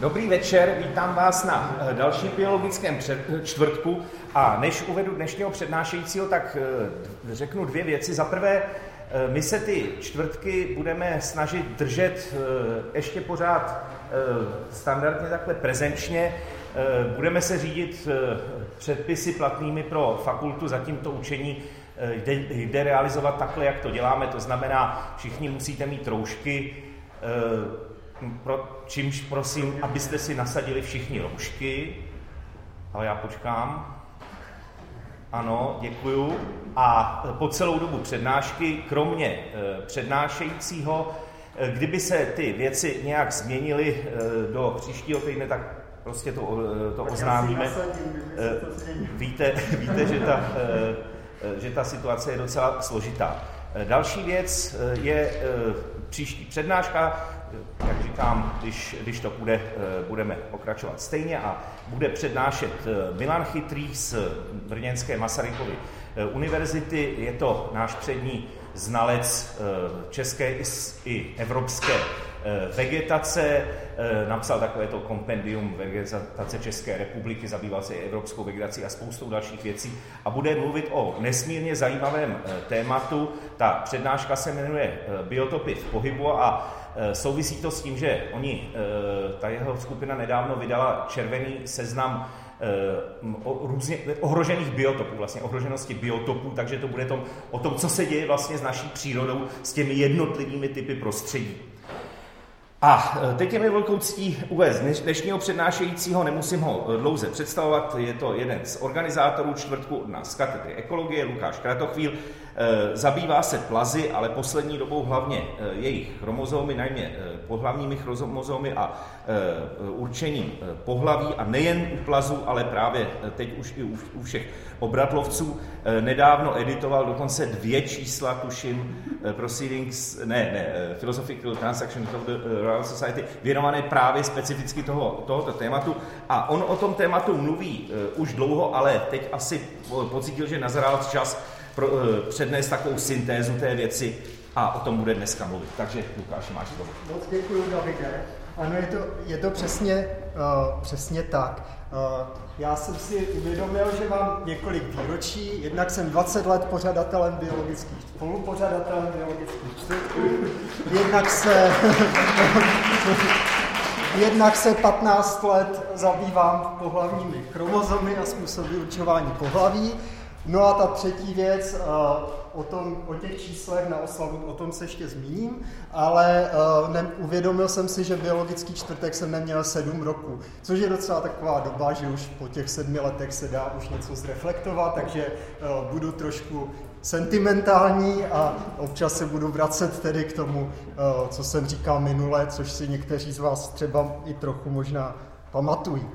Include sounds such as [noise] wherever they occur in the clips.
Dobrý večer, vítám vás na eh, dalším biologickém eh, čtvrtku a než uvedu dnešního přednášejícího, tak eh, řeknu dvě věci. Za prvé, my se ty čtvrtky budeme snažit držet ještě pořád standardně takhle prezenčně. Budeme se řídit předpisy platnými pro fakultu, zatím to učení jde, jde realizovat takhle, jak to děláme, to znamená, všichni musíte mít roušky, pro, čímž prosím, abyste si nasadili všichni roušky, ale já počkám. Ano, děkuju. A po celou dobu přednášky, kromě e, přednášejícího, e, kdyby se ty věci nějak změnily e, do příštího týdne, tak prostě to, to oznámíme. Víte, [laughs] víte že, ta, že ta situace je docela složitá. Další věc je příští přednáška jak říkám, když, když to bude, eh, budeme pokračovat stejně a bude přednášet eh, Milan Chytrý z Brněnské Masarykovy eh, univerzity. Je to náš přední znalec české i evropské vegetace, napsal takové to kompendium vegetace České republiky, zabýval se i evropskou vegetací a spoustou dalších věcí a bude mluvit o nesmírně zajímavém tématu. Ta přednáška se jmenuje Biotopy v pohybu a souvisí to s tím, že oni, eh, ta jeho skupina nedávno vydala červený seznam eh, různě ohrožených biotopů, vlastně ohroženosti biotopů, takže to bude tom, o tom, co se děje vlastně s naší přírodou, s těmi jednotlivými typy prostředí. A teď je mi velkou ctí uvést dnešního přednášejícího, nemusím ho dlouze představovat, je to jeden z organizátorů čtvrtku na z katedry ekologie, Lukáš Kratochvíl. Eh, zabývá se plazy, ale poslední dobou hlavně eh, jejich chromozomy, najmě eh, pohlavními chromozomy a určením pohlaví a nejen u plazu, ale právě teď už i u všech obratlovců. Nedávno editoval dokonce dvě čísla, tuším, Proceedings, ne, ne, Philosophical Transactions of the Royal Society, věnované právě specificky toho, tohoto tématu. A on o tom tématu mluví už dlouho, ale teď asi pocítil, že nazrál čas pro, uh, přednést takovou syntézu té věci a o tom bude dneska mluvit. Takže Lukáš, máš slovo. Moc děkuji, Davide. Ano, je to, je to přesně, uh, přesně tak. Uh, já jsem si uvědomil, že mám několik výročí. Jednak jsem 20 let pořadatelem biologických, spolupořadatelem biologických čtvrtků. Jednak se, [laughs] jednak se 15 let zabývám pohlavními chromozomy a způsoby určování pohlaví. No a ta třetí věc, eh, o, tom, o těch číslech na oslavu, o tom se ještě zmíním, ale uh, ne, uvědomil jsem si, že biologický čtvrtek jsem neměl sedm roku, což je docela taková doba, že už po těch sedmi letech se dá už něco zreflektovat, takže uh, budu trošku sentimentální a občas se budu vracet tedy k tomu, co jsem říkal minule, což si někteří z vás třeba i trochu možná pamatují.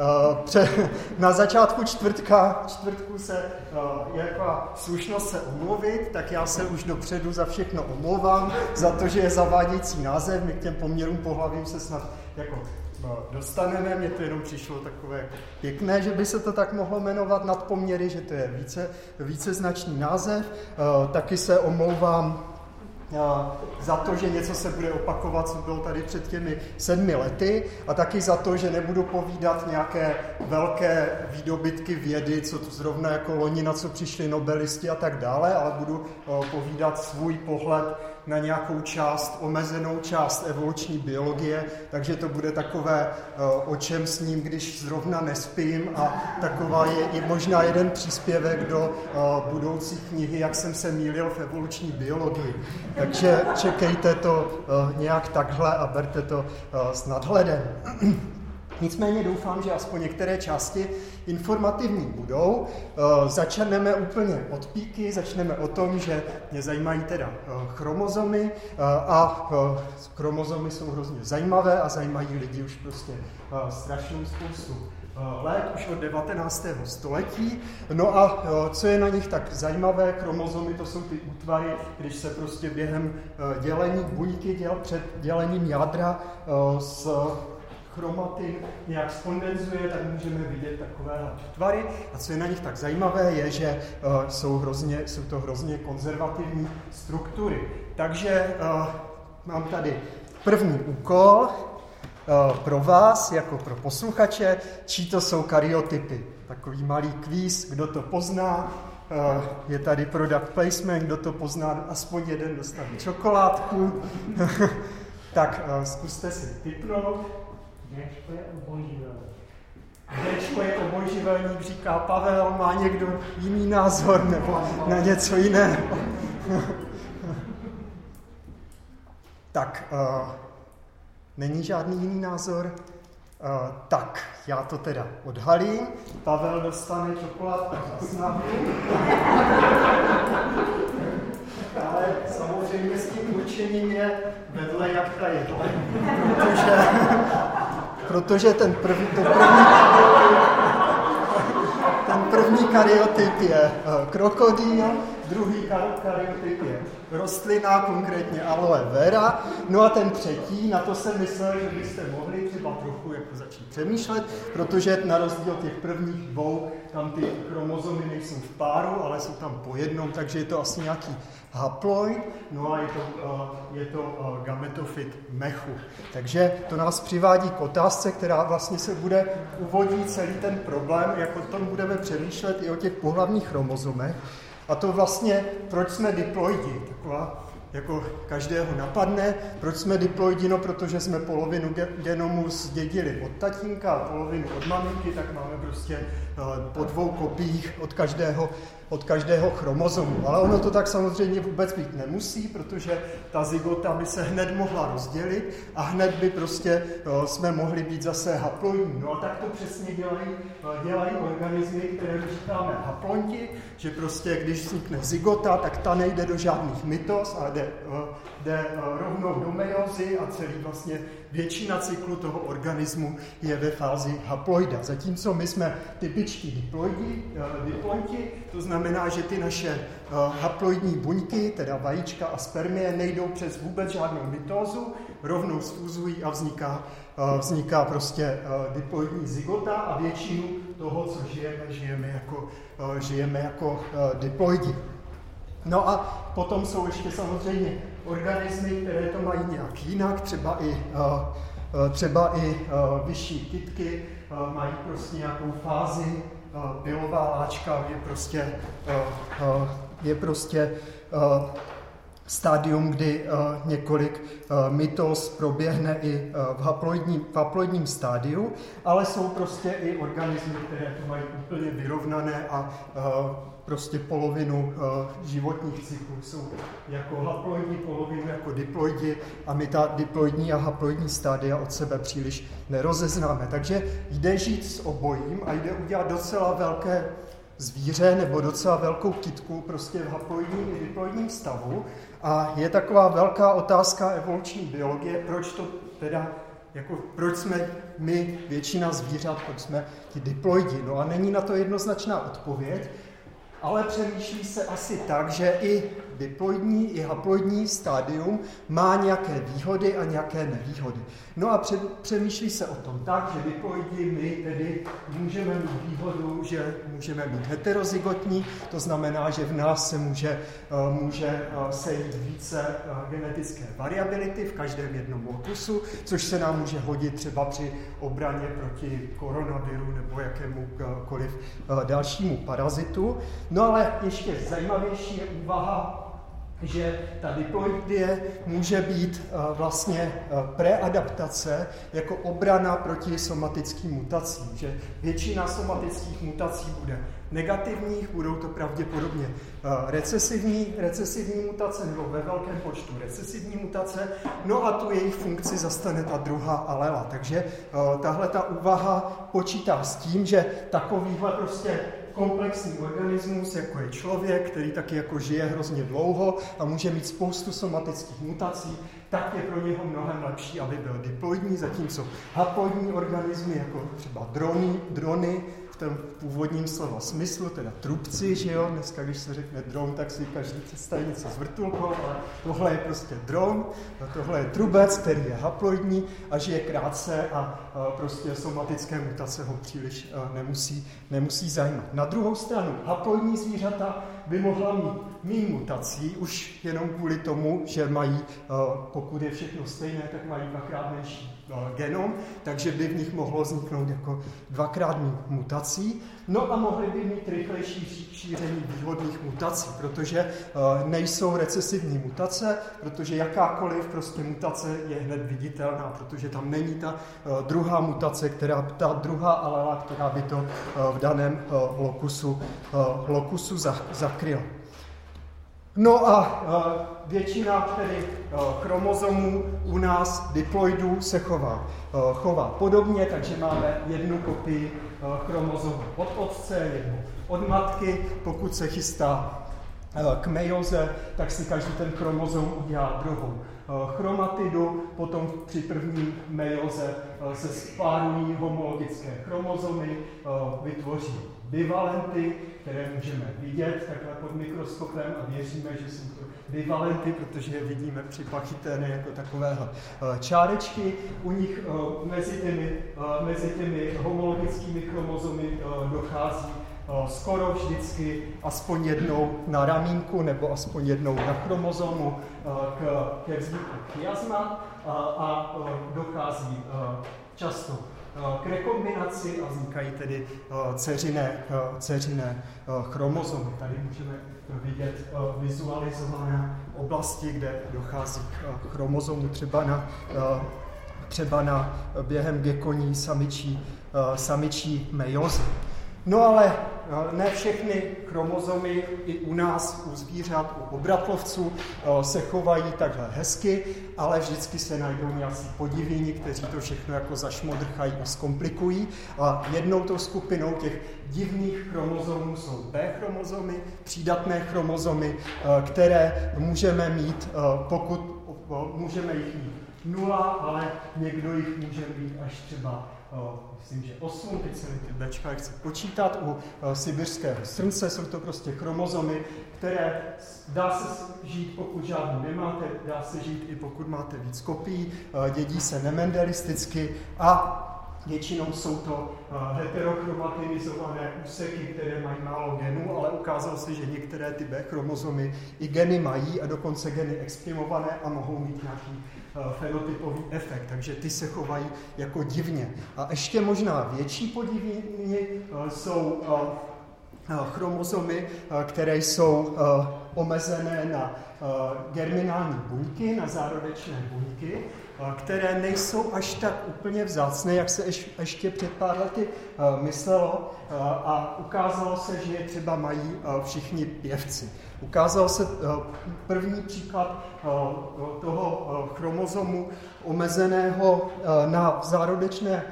Eh, [laughs] na začátku čtvrtka, čtvrtku se eh, je jako slušnost se omluvit, tak já se už dopředu za všechno omlouvám, za to, že je zavádějící název, my k těm poměrům pohlavím se snad jako no, dostaneme, mně to jenom přišlo takové jako pěkné, že by se to tak mohlo jmenovat nadpoměry, že to je více, více značný název. Eh, taky se omlouvám za to, že něco se bude opakovat, co bylo tady před těmi sedmi lety a taky za to, že nebudu povídat nějaké velké výdobytky vědy, co tu zrovna jako loni, na co přišli nobelisti a tak dále, ale budu povídat svůj pohled na nějakou část, omezenou část evoluční biologie, takže to bude takové, eh, o čem s ním, když zrovna nespím a taková je i možná jeden příspěvek do eh, budoucí knihy, jak jsem se mýlil v evoluční biologii. Takže čekejte to eh, nějak takhle a berte to s nadhledem. Nicméně doufám, že aspoň některé části informativní budou. Eh, začneme úplně od píky, začneme o tom, že mě zajímají teda eh, chromozomy eh, a chromozomy jsou hrozně zajímavé a zajímají lidi už prostě strašnou spoustu let, už od 19. století. No a co je na nich tak zajímavé, chromozomy to jsou ty útvary, když se prostě během dělení buňky děl, před dělením jádra s chromatin nějak skondenzuje, tak můžeme vidět takové tvary. A co je na nich tak zajímavé, je, že uh, jsou, hrozně, jsou to hrozně konzervativní struktury. Takže uh, mám tady první úkol. pro vás, jako pro posluchače, čí to jsou karyotypy. Takový malý kvíz, kdo to pozná, je tady product placement, kdo to pozná, aspoň jeden dostane čokoládku. [laughs] tak zkuste si typnout. Dčko je obojživelník. Dčko je obojživelník, říká Pavel, má někdo jiný názor nebo na něco jiného. [laughs] tak, uh, není žádný jiný názor? Uh, tak, já to teda odhalím. Pavel dostane čokoládku za snahu. [laughs] Ale samozřejmě s tím určením je vedle jak ta je. Protože, protože ten první, to první, ten první karyotyp je eh, krokodýl, druhý karyotyp je rostlina, konkrétně aloe vera, no a ten třetí, na to jsem myslel, že byste mohli třeba trochu jako začít přemýšlet, protože na rozdíl těch prvních dvou, tam ty chromozomy nejsou v páru, ale jsou tam po jednom, takže je to asi nějaký haploid, no a je to, uh, je to uh, gametofit mechu. Takže to nás přivádí k otázce, která vlastně se bude uvodit celý ten problém, jak o tom budeme přemýšlet i o těch pohlavních chromozomech. A to vlastně, proč jsme diploidi, taková jako každého napadne. Proč jsme diploidi? No, protože jsme polovinu genomu zdědili od tatínka a polovinu od maminky, tak máme prostě eh, po dvou kopiích od každého od každého chromozomu. Ale ono to tak samozřejmě vůbec být nemusí, protože ta zygota by se hned mohla rozdělit a hned by prostě jo, jsme mohli být zase haploidní. No a tak to přesně dělají, dělají organismy, které říkáme haplonti, že prostě když vznikne zygota, tak ta nejde do žádných mytos, ale jde, jde rovnou do mejozy a celý vlastně většina cyklu toho organismu je ve fázi haploida. Zatímco my jsme typičtí diploidi, diploidi, to znamená, že ty naše eh, haploidní buňky, teda vajíčka a spermie, nejdou přes vůbec žádnou mitózu, rovnou sfuzují a vzniká, eh, vzniká prostě eh, diploidní zygota a většinu toho, co žijeme, žijeme jako, žijeme jako diploidi. No a potom jsou ještě samozřejmě organismy, které to mají nějak jinak, třeba i, třeba i vyšší kytky mají prostě nějakou fázi pilová láčka je prostě, je prostě stádium, kdy několik mytos proběhne i v haploidním, v haploidním stádiu, ale jsou prostě i organismy, které to mají úplně vyrovnané a prostě polovinu uh, životních cyklů jsou jako haploidní, polovinu jako diploidi a my ta diploidní a haploidní stádia od sebe příliš nerozeznáme. Takže jde žít s obojím a jde udělat docela velké zvíře nebo docela velkou kitku prostě v haploidním i diploidním stavu. A je taková velká otázka evoluční biologie, proč to teda jako proč jsme my, většina zvířat, proč jsme ti diploidi. No a není na to jednoznačná odpověď, ale přemýšlí se asi tak, že i diploidní, i haploidní stádium má nějaké výhody a nějaké nevýhody. No a přemýšlí se o tom tak, že diploidi my tedy můžeme mít výhodu, že můžeme být heterozygotní, to znamená, že v nás se může, eh, může eh, sejít více eh, genetické variability v každém jednom okusu, což se nám může hodit třeba při obraně proti koronaviru nebo jakémukoliv dalšímu parazitu. No ale ještě zajímavější je úvaha že ta diploidie může být eh, vlastně eh, preadaptace jako obrana proti somatickým mutacím, že většina somatických mutací bude negativních, budou to pravděpodobně eh, recesivní, recesivní mutace nebo ve velkém počtu recesivní mutace, no a tu jejich funkci zastane ta druhá alela. Takže tahle ta úvaha počítá s tím, že takovýhle prostě komplexní organismus, jako je člověk, který taky jako žije hrozně dlouho a může mít spoustu somatických mutací, tak je pro něho mnohem lepší, aby byl diploidní, zatímco haploidní organismy, jako třeba drony, drony, tom původním slova smyslu, teda trubci, že jo, dneska, když se řekne dron, tak si každý představí něco s vrtulkou, ale tohle je prostě dron, tohle je trubec, který je haploidní a žije krátce a prostě somatické mutace ho příliš nemusí, nemusí zajímat. Na druhou stranu, haploidní zvířata by mohla mít méně mutací, už jenom kvůli tomu, že mají, pokud je všechno stejné, tak mají dvakrát menší genom, takže by v nich mohlo vzniknout jako dvakrát mutací. No a mohli by mít rychlejší šíření výhodných mutací, protože uh, nejsou recesivní mutace, protože jakákoliv prostě mutace je hned viditelná, protože tam není ta uh, druhá mutace, která, ta druhá alela, která by to uh, v daném lokusu, lokusu za, zakryla. No a většina tedy chromozomů u nás diploidů se chová, chová podobně, takže máme jednu kopii chromozomu od otce, jednu od matky. Pokud se chystá k mejoze, tak si každý ten chromozom udělá druhou chromatidu, potom při první mejoze se spárují homologické chromozomy, vytvoří bivalenty, které můžeme vidět takhle pod mikroskopem a věříme, že jsou to bivalenty, protože je vidíme při pachytény jako takovéhle eh, čárečky. U nich eh, mezi těmi, eh, mezi těmi homologickými chromozomy dochází skoro vždycky aspoň jednou na ramínku nebo aspoň jednou na chromozomu k, ke vzniku chiasma a, a dochází často k rekombinaci a vznikají tedy ceřiné, ceřiné chromozomy. Tady můžeme vidět vizualizované oblasti, kde dochází k chromozomu, třeba na, třeba na během gekoní samičí, samičí mejozy. No ale eh, ne všechny chromozomy i u nás, u zvířat, u obratlovců eh, se chovají takhle hezky, ale vždycky se najdou nějací podivíni, kteří to všechno jako zašmodrchají a zkomplikují. A jednou tou skupinou těch divných chromozomů jsou B chromozomy, přídatné chromozomy, eh, které můžeme mít, pokud můžeme jich mít nula, ale někdo jich může mít až třeba myslím, že 8, teď se mi ty Bčka počítat, u sibirského srnce jsou to prostě chromozomy, které dá se žít, pokud žádnou nemáte, dá se žít i pokud máte víc kopií, dědí se nemendelisticky a Většinou jsou to heterochromatinizované úseky, které mají málo genů, ale ukázalo se, že některé ty B chromozomy i geny mají a dokonce geny exprimované a mohou mít nějaký Eh, fenotypový efekt, takže ty se chovají jako divně. A ještě možná větší podiviny eh, jsou eh, chromozomy, které jsou omezené na germinální buňky, na zárodečné buňky, které nejsou až tak úplně vzácné, jak se ještě před pár lety myslelo a ukázalo se, že je třeba mají všichni pěvci. Ukázal se první příklad toho chromozomu omezeného na zárodečné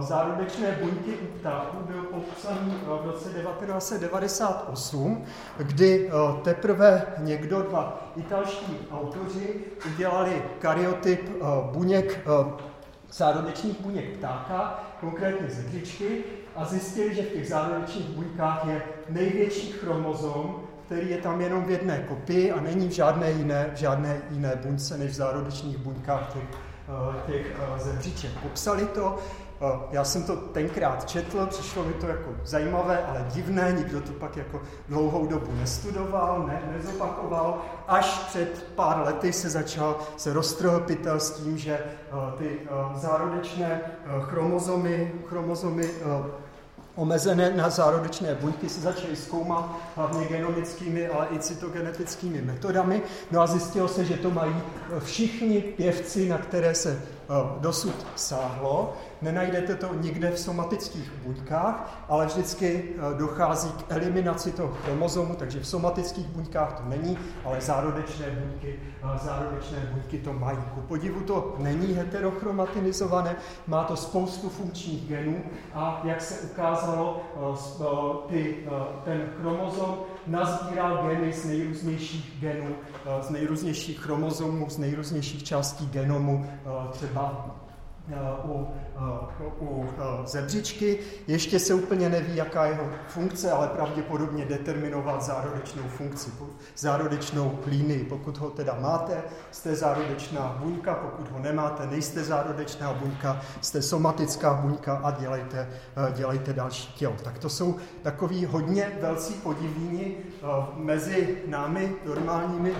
zárodečné buňky u ptáků byl popsaný v roce 1998, kdy teprve někdo, dva italští autoři, udělali karyotyp buněk, zárodečných buněk ptáka, konkrétně ze hřičky, a zjistili, že v těch zárodečných buňkách je největší chromozom, který je tam jenom v jedné kopii a není v žádné jiné, v žádné jiné buňce než v zárodečných buňkách těch, eh, těch eh, zemřiček. Popsali to, eh, já jsem to tenkrát četl, přišlo mi to jako zajímavé, ale divné, nikdo to pak jako dlouhou dobu nestudoval, ne, nezopakoval, až před pár lety se začal, se roztrhl pytel s tím, že ty zárodečné chromozomy, chromozomy omezené na zárodečné buňky se začaly zkoumat hlavně genomickými, ale i cytogenetickými metodami. No a zjistilo se, že to mají všichni pěvci, na které se dosud sáhlo. Nenajdete to nikde v somatických buňkách, ale vždycky eh, dochází k eliminaci toho chromozomu, takže v somatických buňkách to není, ale zárodečné buňky, eh, zárodečné buňky to mají. Ku podivu to není heterochromatinizované, má to spoustu funkčních genů a jak se ukázalo, ty, ten chromozom nazbíral geny z nejrůznějších genů, z nejrůznějších chromozomů, z nejrůznějších částí genomu, třeba u, u zebřičky. Ještě se úplně neví, jaká je jeho funkce, ale pravděpodobně determinovat zárodečnou funkci, zárodečnou línii. Pokud ho teda máte, jste zárodečná buňka, pokud ho nemáte, nejste zárodečná buňka, jste somatická buňka a dělejte, dělejte další tělo. Tak to jsou takový hodně velcí podivní mezi námi normálními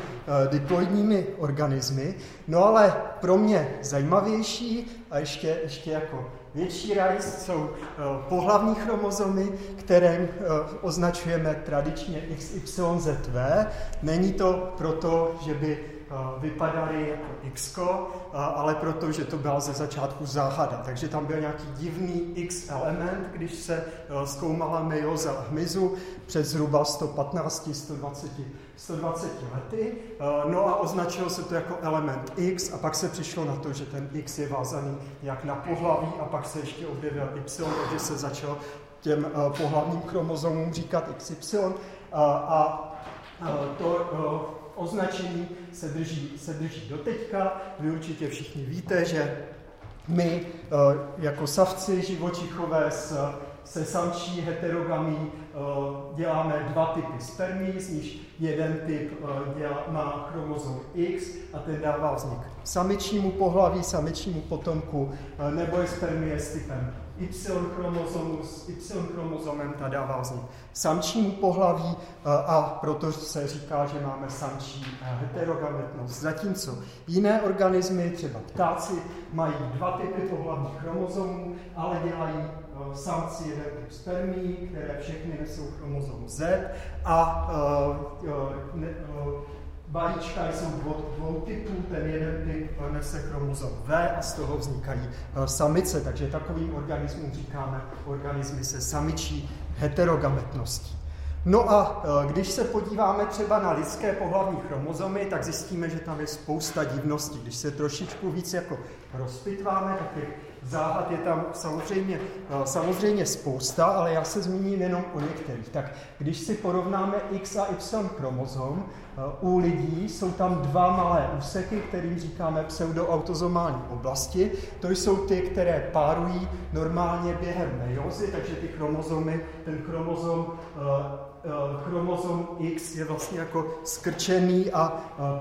diploidními organismy. No ale pro mě zajímavější a ještě, ještě jako větší rajs jsou eh, pohlavní chromozomy, které eh, označujeme tradičně XYZV. Není to proto, že by eh, vypadaly jako X, ale proto, že to byla ze začátku záhada. Takže tam byl nějaký divný X element, když se zkoumala meioza hmyzu před zhruba 115, 120 120 lety, eh, no a označilo se to jako element X a pak se přišlo na to, že ten X je vázaný jak na pohlaví a pak se ještě objevil Y, takže se začalo těm eh, pohlavním chromozomům říkat XY eh, a to označení se drží, se drží doteďka. Vy určitě všichni víte, že my jako savci živočichové s se samčí heterogamí děláme dva typy spermí, z nich jeden typ eh, dělá, má chromozom X a ten dává vznik samičnímu pohlaví, samičnímu potomku, eh, nebo je spermie s typem Y-chromozomu, s Y-chromozomem ta dává vznik samčnímu pohlaví a proto se říká, že máme samčí heterogametnost. Zatímco jiné organismy, třeba ptáci, mají dva typy pohlavních chromozomů, ale dělají Eh, samci jeden typ spermí, které všechny nesou chromozom Z a ne, uh, balíčka jsou dvou, dvou typů, ten jeden typ nese chromozom V a z toho vznikají samice, takže takovým organismům říkáme organismy se samičí heterogametností. No a když se podíváme třeba na lidské pohlavní chromozomy, tak zjistíme, že tam je spousta divností. Když se trošičku víc jako rozpitváme, tak je záhad je tam samozřejmě, eh, samozřejmě spousta, ale já se zmíním jenom o některých. Tak když si porovnáme X a Y chromozom, eh, u lidí jsou tam dva malé úseky, kterým říkáme pseudoautozomální oblasti. To jsou ty, které párují normálně během meiozy, takže ty chromozomy, ten chromozom eh, chromozom X je vlastně jako skrčený a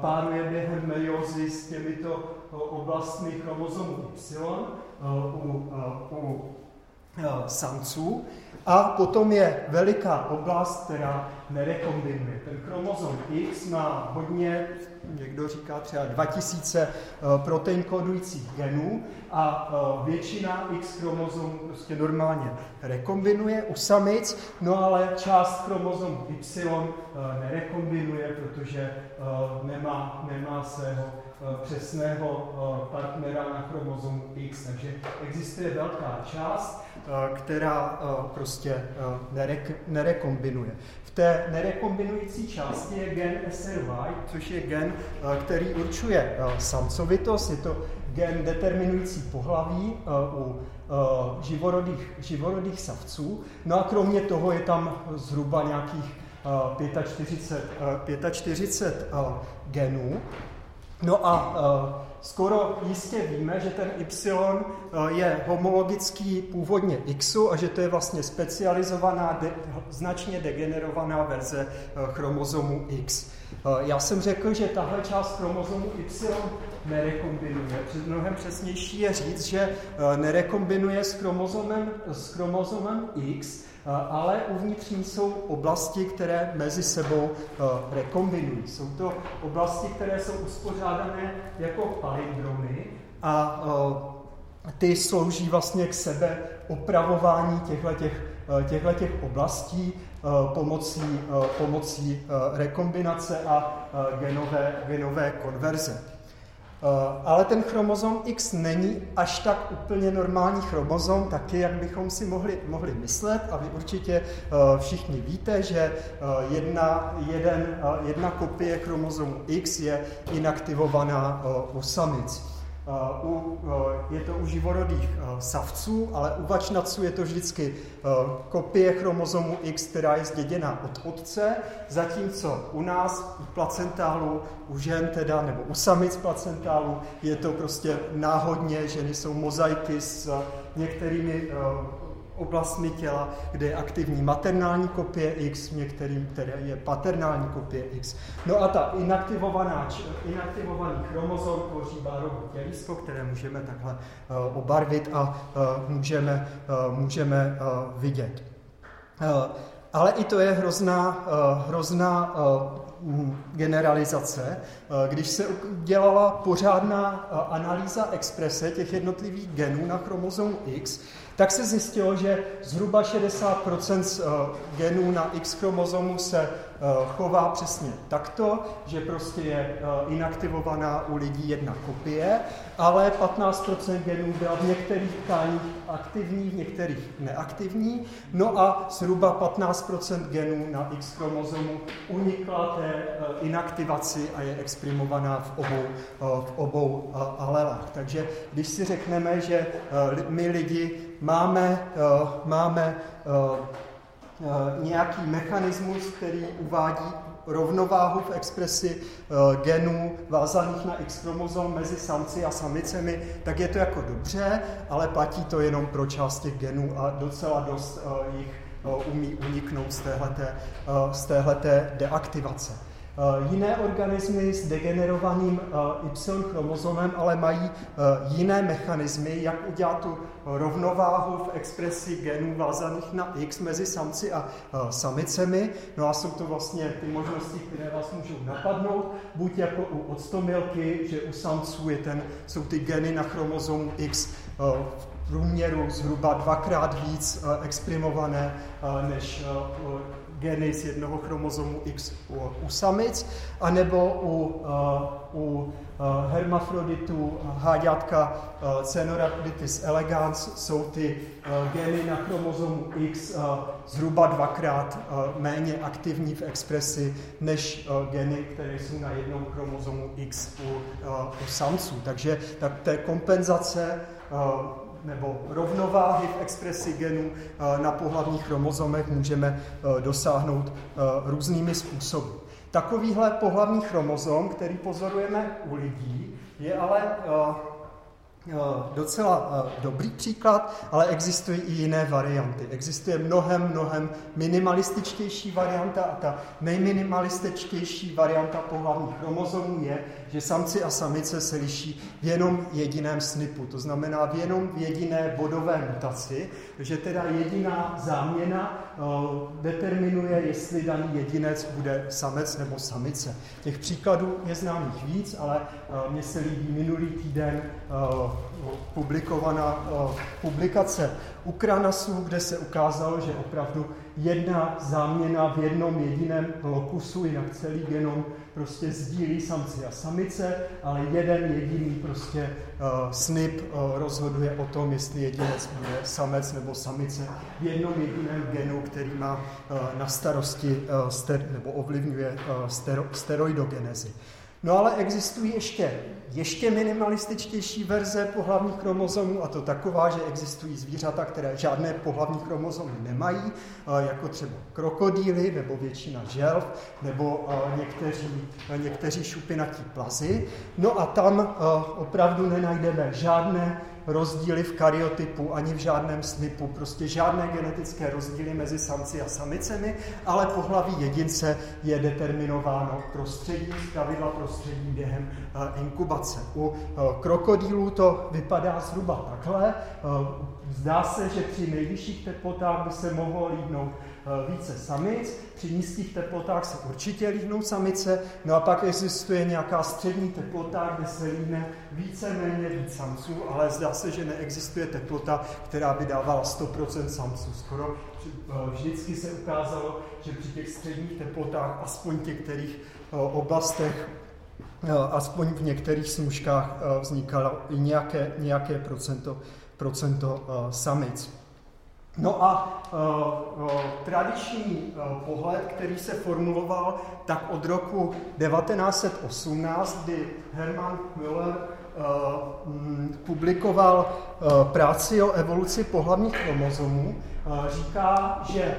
páruje během meiozy s těmito oblastmi chromozomu Y. Eh, u, eh, u eh, samců. A potom je veliká oblast, která nerekombinuje. Ten chromozom X má hodně, někdo říká třeba 2000 protein kodujících genů a většina X chromozomů prostě normálně rekombinuje u samic, no ale část chromozomu Y nerekombinuje, protože nemá, nemá svého Eh, přesného eh, partnera na chromozomu X. Takže existuje velká část, eh, která prostě nerekombinuje. V té nerekombinující části je gen SRY, což je gen, který určuje samcovitost, je to gen determinující pohlaví u živorodých, živorodých savců. No a kromě toho je tam zhruba nějakých 45, 45 genů. No a uh, skoro jistě víme, že ten Y uh, je homologický původně Xu a že to je vlastně specializovaná, de, značně degenerovaná verze uh, chromozomu X. Já jsem řekl, že tahle část chromozomu Y nerekombinuje. Mnohem přesnější je říct, že nerekombinuje s chromozomem, s chromozomem X, ale uvnitř ní jsou oblasti, které mezi sebou rekombinují. Jsou to oblasti, které jsou uspořádané jako palindromy a ty slouží vlastně k sebe opravování těchto těch oblastí pomocí, pomocí rekombinace a genové, genové konverze. Eh, ale ten chromozom X není až tak úplně normální chromozom, taky jak bychom si mohli, mohli myslet. A vy určitě eh, všichni víte, že eh, jedna, jeden, jedna kopie chromozomu X je inaktivovaná u samic. U, je to u živorodých savců, ale u vačnaců je to vždycky kopie chromozomu X, která je zděděna od otce, zatímco u nás, u placentálu, u žen teda, nebo u samic placentálu, je to prostě náhodně, ženy jsou mozaiky s některými oblastmi těla, kde je aktivní maternální kopie X, některým, které je paternální kopie X. No a ta inaktivovaná, inaktivovaný chromozom tvoří bárové tělisko, které můžeme takhle uh, obarvit a uh, můžeme, uh, můžeme uh, vidět. Uh, ale i to je hrozná, uh, hrozná uh, generalizace. Když se dělala pořádná analýza exprese těch jednotlivých genů na chromozomu X, tak se zjistilo, že zhruba 60% eh, genů na X chromozomu se eh, chová přesně takto, že prostě je eh, inaktivovaná u lidí jedna kopie, ale 15% genů byla v některých tkáních aktivní, v některých neaktivní, no a zhruba 15% genů na X chromozomu unikla té inaktivaci a je exprimovaná v obou, v obou alelách. Takže když si řekneme, že my lidi máme, máme nějaký mechanismus, který uvádí rovnováhu v expresi genů vázaných na X chromozom mezi samci a samicemi, tak je to jako dobře, ale platí to jenom pro část těch genů a docela dost jich umí uniknout z téhleté, z téhleté deaktivace. Eh, jiné organismy s degenerovaným eh, Y-chromozomem ale mají eh, jiné mechanismy, jak udělat tu rovnováhu v expresi genů vázaných na X mezi samci a samicemi. No a jsou to vlastně ty možnosti, které vás můžou napadnout, buď jako u octomilky, že u samců je ten, jsou ty geny na chromozomu X v průměru zhruba dvakrát víc exprimované než geny z jednoho chromozomu X u, u samic, anebo u, uh, u uh, hermafroditů háďátka uh, Cenorhabditis elegans jsou ty geny na chromozomu X zhruba dvakrát méně aktivní v expresi než geny, které jsou na jednom chromozomu X u, u samců. Takže tak té kompenzace nebo rovnováhy v expresi genů eh, na pohlavních chromozomech můžeme eh, dosáhnout eh, různými způsoby. Takovýhle pohlavní chromozom, který pozorujeme u lidí, je ale docela dobrý příklad, ale existují i jiné varianty. Existuje mnohem, mnohem minimalističtější varianta a ta nejminimalističtější varianta pohlavních chromozomů je, že samci a samice se liší v jenom jediném snipu, to znamená v jenom jediné bodové mutaci, že teda jediná záměna uh, determinuje, jestli daný jedinec bude samec nebo samice. Těch příkladů je známých víc, ale uh, mně se líbí minulý týden uh, publikovaná publikace Ukranasu, kde se ukázalo, že opravdu jedna záměna v jednom jediném lokusu, jinak celý genom prostě sdílí samci a samice, ale jeden jediný prostě uh, SNP uh, rozhoduje o tom, jestli jedinec bude samec nebo samice v jednom jediném genu, který má na starosti nebo ovlivňuje stero, steroidogenezi. No ale existují ještě, ještě minimalističtější verze pohlavních chromozomů, a to taková, že existují zvířata, které žádné pohlavní chromozomy nemají, jako třeba krokodýly nebo většina želv, nebo někteří, někteří šupinatí plazy. No a tam opravdu nenajdeme žádné rozdíly v karyotypu ani v žádném snipu, prostě žádné genetické rozdíly mezi samci a samicemi, ale pohlaví jedince je determinováno prostředím, zpravidla prostředím během uh, inkubace. U uh, krokodýlů to vypadá zhruba takhle. Uh, zdá se, že při nejvyšších teplotách by se mohlo lídnout Eh, více samic, při nízkých teplotách se určitě líhnou samice, no a pak existuje nějaká střední teplota, kde se líhne více méně víc samců, ale zdá se, že neexistuje teplota, která by dávala 100% samců. Skoro eh, vždycky se ukázalo, že při těch středních teplotách, aspoň těch kterých eh, oblastech, aspoň v některých smuškách vznikalo i nějaké, nějaké procento, procento samic. No a uh, uh, tradiční uh, pohled, který se formuloval tak od roku 1918, kdy Hermann Müller publikoval práci o evoluci pohlavních chromozomů, říká, že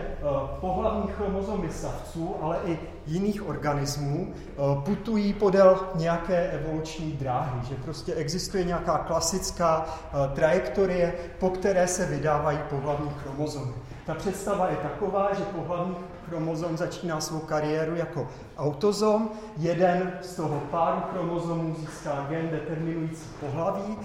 pohlavní chromozomy savců, ale i jiných organismů putují podél nějaké evoluční dráhy, že prostě existuje nějaká klasická trajektorie, po které se vydávají pohlavní chromozomy. Ta představa je taková, že pohlavní chromozom začíná svou kariéru jako autozom, jeden z toho páru chromozomů získá gen determinující pohlaví,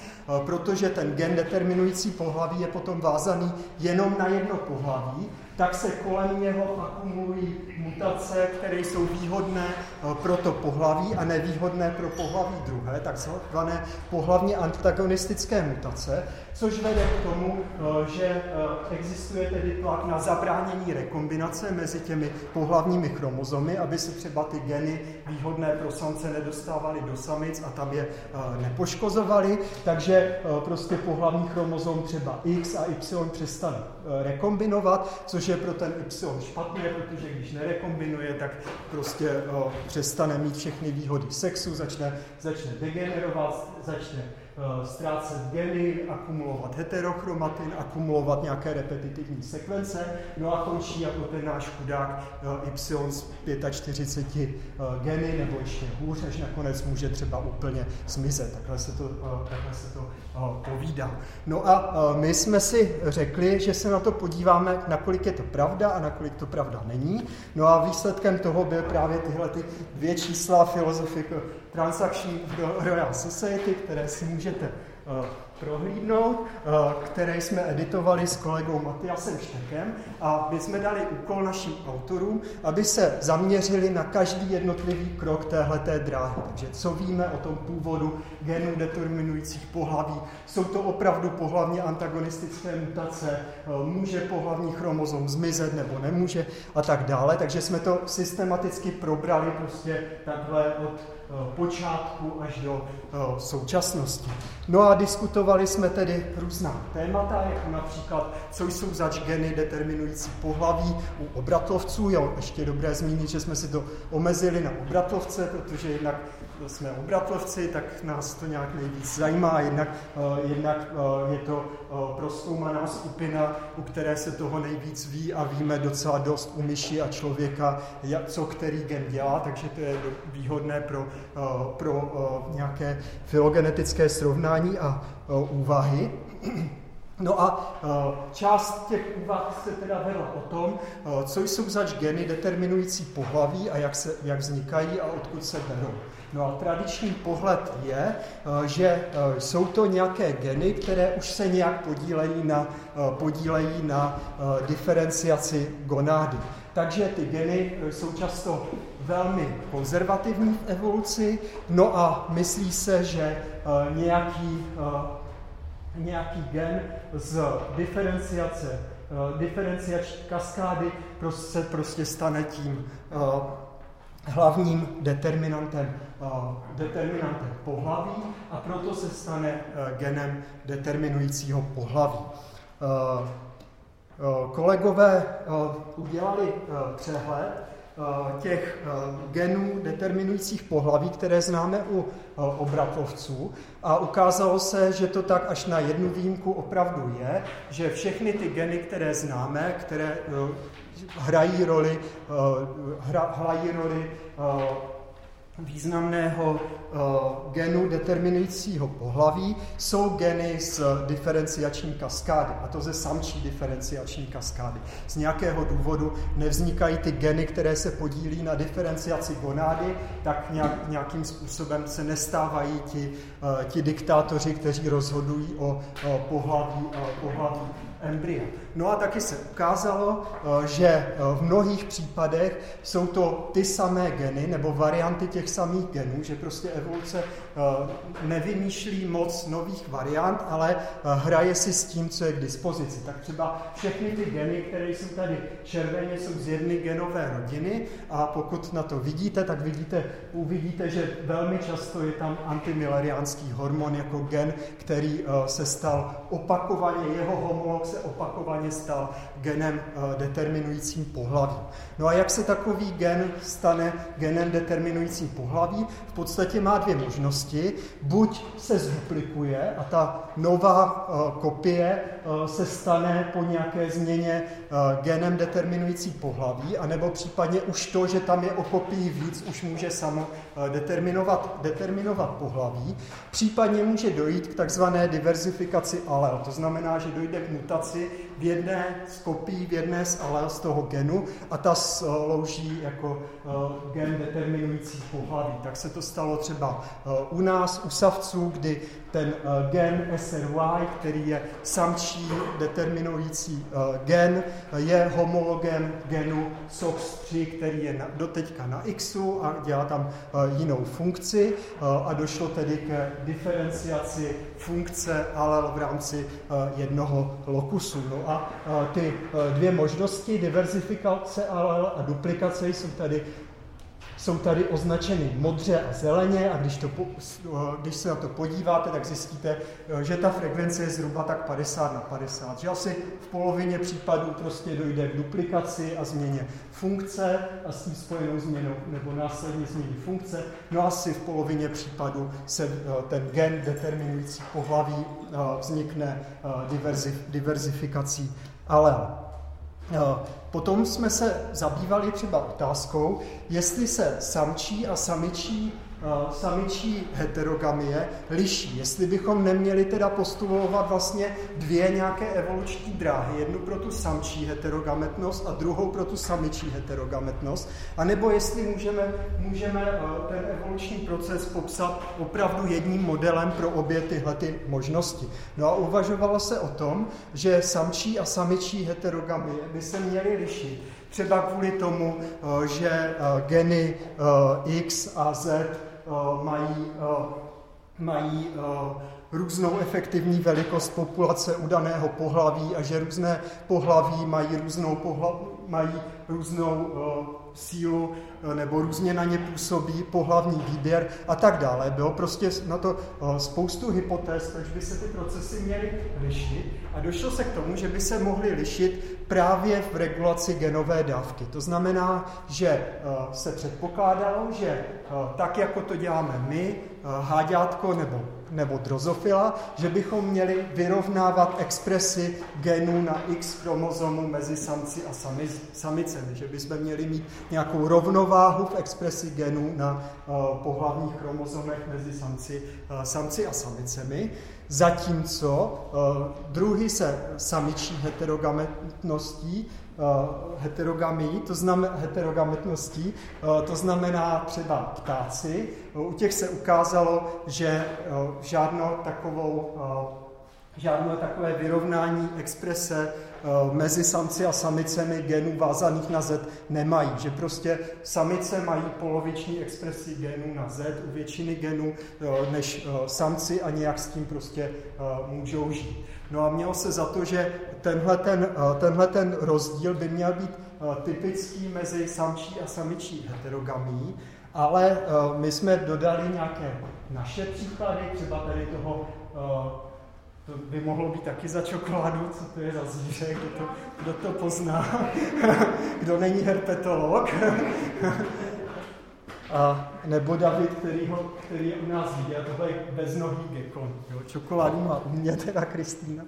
protože ten gen determinující pohlaví je potom vázaný jenom na jedno pohlaví tak se kolem něho akumulují mutace, které jsou výhodné eh, pro to pohlaví a nevýhodné pro pohlaví druhé, takzvané pohlavně antagonistické mutace, což vede k tomu, eh, že eh, existuje tedy tlak na zabránění rekombinace mezi těmi pohlavními chromozomy, aby se třeba ty geny výhodné pro samce nedostávaly do samic a tam je nepoškozovaly, takže prostě pohlavní chromozom třeba X a Y přestane rekombinovat, což je pro ten Y špatně, protože když nerekombinuje, tak prostě přestane mít všechny výhody sexu, začne, začne degenerovat, začne Eh, ztrácet geny, akumulovat heterochromatin, akumulovat nějaké repetitivní sekvence, no a končí jako ten náš chudák eh, Y z 45 eh, geny, nebo ještě hůř, až nakonec může třeba úplně zmizet. Takhle se to, takhle se to povídá. No a my jsme si řekli, že se na to podíváme, nakolik je to pravda a nakolik to pravda není. No a výsledkem toho byl právě tyhle ty dvě čísla filozofie Transaction Royal Society, které si můžete uh, prohlídnout, uh, které jsme editovali s kolegou Matiasem Štekem a my jsme dali úkol našim autorům, aby se zaměřili na každý jednotlivý krok téhleté dráhy. Takže co víme o tom původu genů determinujících pohlaví, jsou to opravdu pohlavně antagonistické mutace, uh, může pohlavní chromozom zmizet nebo nemůže a tak dále. Takže jsme to systematicky probrali prostě takhle od Eh, počátku až do eh, současnosti. No a diskutovali jsme tedy různá témata, jako například, co jsou zač geny determinující pohlaví u obratlovců. Jo, ještě dobré zmínit, že jsme si to omezili na obratlovce, protože jinak jsme obratlovci, tak nás to nějak nejvíc zajímá. Jednak, uh, jednak uh, je to uh, proskoumaná skupina, u které se toho nejvíc ví a víme docela dost u myši a člověka, co který gen dělá, takže to je výhodné pro, pro nějaké filogenetické srovnání a úvahy. [clears throat] No a část těch úvah se teda vedla o tom, co jsou zač geny determinující pohlaví a jak, se, jak vznikají a odkud se berou. No a tradiční pohled je, eh, že eh, jsou to nějaké geny, které už se nějak podílejí na, eh, podílejí na diferenciaci gonády. Takže ty geny jsou často velmi konzervativní v evoluci, no a myslí se, že nějaký, nějaký gen z diferenciace, diferenciační kaskády se prostě stane tím hlavním determinantem, uh, determinantem pohlaví a proto se stane uh, genem determinujícího pohlaví. Uh, kolegové udělali přehled těch genů determinujících pohlaví, které známe u obratlovců a ukázalo se, že to tak až na jednu výjimku opravdu je, že všechny ty geny, které známe, které hrají roli, eh, hra, hrají roli eh, významného uh, genu determinujícího pohlaví jsou geny z diferenciační kaskády, a to ze samčí diferenciační kaskády. Z nějakého důvodu nevznikají ty geny, které se podílí na diferenciaci gonády, tak nějak, nějakým způsobem se nestávají ti, ti diktátoři, kteří rozhodují o pohlaví, pohlaví embrya. No a taky se ukázalo, eh, že eh, v mnohých případech jsou to ty samé geny nebo varianty těch samých genů, že prostě evoluce eh, nevymýšlí moc nových variant, ale hraje si s tím, co je k dispozici. Tak třeba všechny ty geny, které jsou tady červeně, jsou z jedné genové rodiny a pokud na to vidíte, tak vidíte, uvidíte, že velmi často je tam antimilariánský hormon jako gen, který se stal opakovaně, jeho homolog se opakovaně stal genem eh, determinujícím pohlaví. No a jak se takový gen stane genem determinujícím pohlaví, v podstatě má dvě možnosti. Buď se zduplikuje a ta nová uh, kopie uh, se stane po nějaké změně genem determinující pohlaví, anebo případně už to, že tam je o kopii víc, už může samo determinovat, determinovat pohlaví. Případně může dojít k takzvané diverzifikaci alel. To znamená, že dojde k mutaci v jedné z kopií, v jedné z alel z toho genu a ta slouží jako gen determinující pohlaví. Tak se to stalo třeba u nás, u savců, kdy ten gen SRY, který je samčí determinující gen, je homologem genu SOX3, který je doteďka na Xu a dělá tam jinou funkci a došlo tedy k diferenciaci funkce alel v rámci jednoho lokusu. No a ty dvě možnosti, diverzifikace alel a duplikace, jsou tady jsou tady označeny modře a zeleně a když, to, když se na to podíváte, tak zjistíte, že ta frekvence je zhruba tak 50 na 50. Že asi v polovině případů prostě dojde k duplikaci a změně funkce a s tím spojenou změnou nebo následně změní funkce. No asi v polovině případů se ten gen determinující pohlaví vznikne diverzifikací alel. Potom jsme se zabývali třeba otázkou, jestli se samčí a samičí samičí heterogamie liší. Jestli bychom neměli teda postulovat vlastně dvě nějaké evoluční dráhy, jednu pro tu samčí heterogametnost a druhou pro tu samičí heterogametnost, anebo jestli můžeme, můžeme ten evoluční proces popsat opravdu jedním modelem pro obě tyhle ty možnosti. No a uvažovalo se o tom, že samčí a samičí heterogamie by se měly lišit třeba kvůli tomu, že geny X a Z Eh, mají, eh, mají eh, různou efektivní velikost populace u daného pohlaví a že různé pohlaví mají různou, pohla, mají různou sílu nebo různě na ně působí pohlavní výběr a tak dále. Bylo prostě na to spoustu hypotéz, takže by se ty procesy měly lišit a došlo se k tomu, že by se mohly lišit právě v regulaci genové dávky. To znamená, že se předpokládalo, že tak, jako to děláme my, háďátko nebo, nebo drozofila, že bychom měli vyrovnávat expresy genů na X chromozomu mezi samci a samicemi, že bychom měli mít nějakou rovnováhu v expresi genů na pohlavních chromozomech mezi samci, samci a samicemi. Zatímco druhy se samičí heterogametností heterogamii, to znamená heterogametností, to znamená třeba ptáci. U těch se ukázalo, že žádnou takovou žádné takové vyrovnání exprese mezi samci a samicemi genů vázaných na Z nemají. Že prostě samice mají poloviční expresi genů na Z u většiny genů než samci a nějak s tím prostě můžou žít. No a mělo se za to, že tenhle ten, tenhle ten rozdíl by měl být typický mezi samčí a samičí heterogamí, ale my jsme dodali nějaké naše příklady, třeba tady toho to by mohlo být taky za čokoládu, co to je za zvíře, kdo to, kdo to pozná, [laughs] kdo není herpetolog. A nebo David, který, ho, který je u nás vidí, a tohle je beznohý gekon. Jo? Čokoládu má u mě teda Kristýna.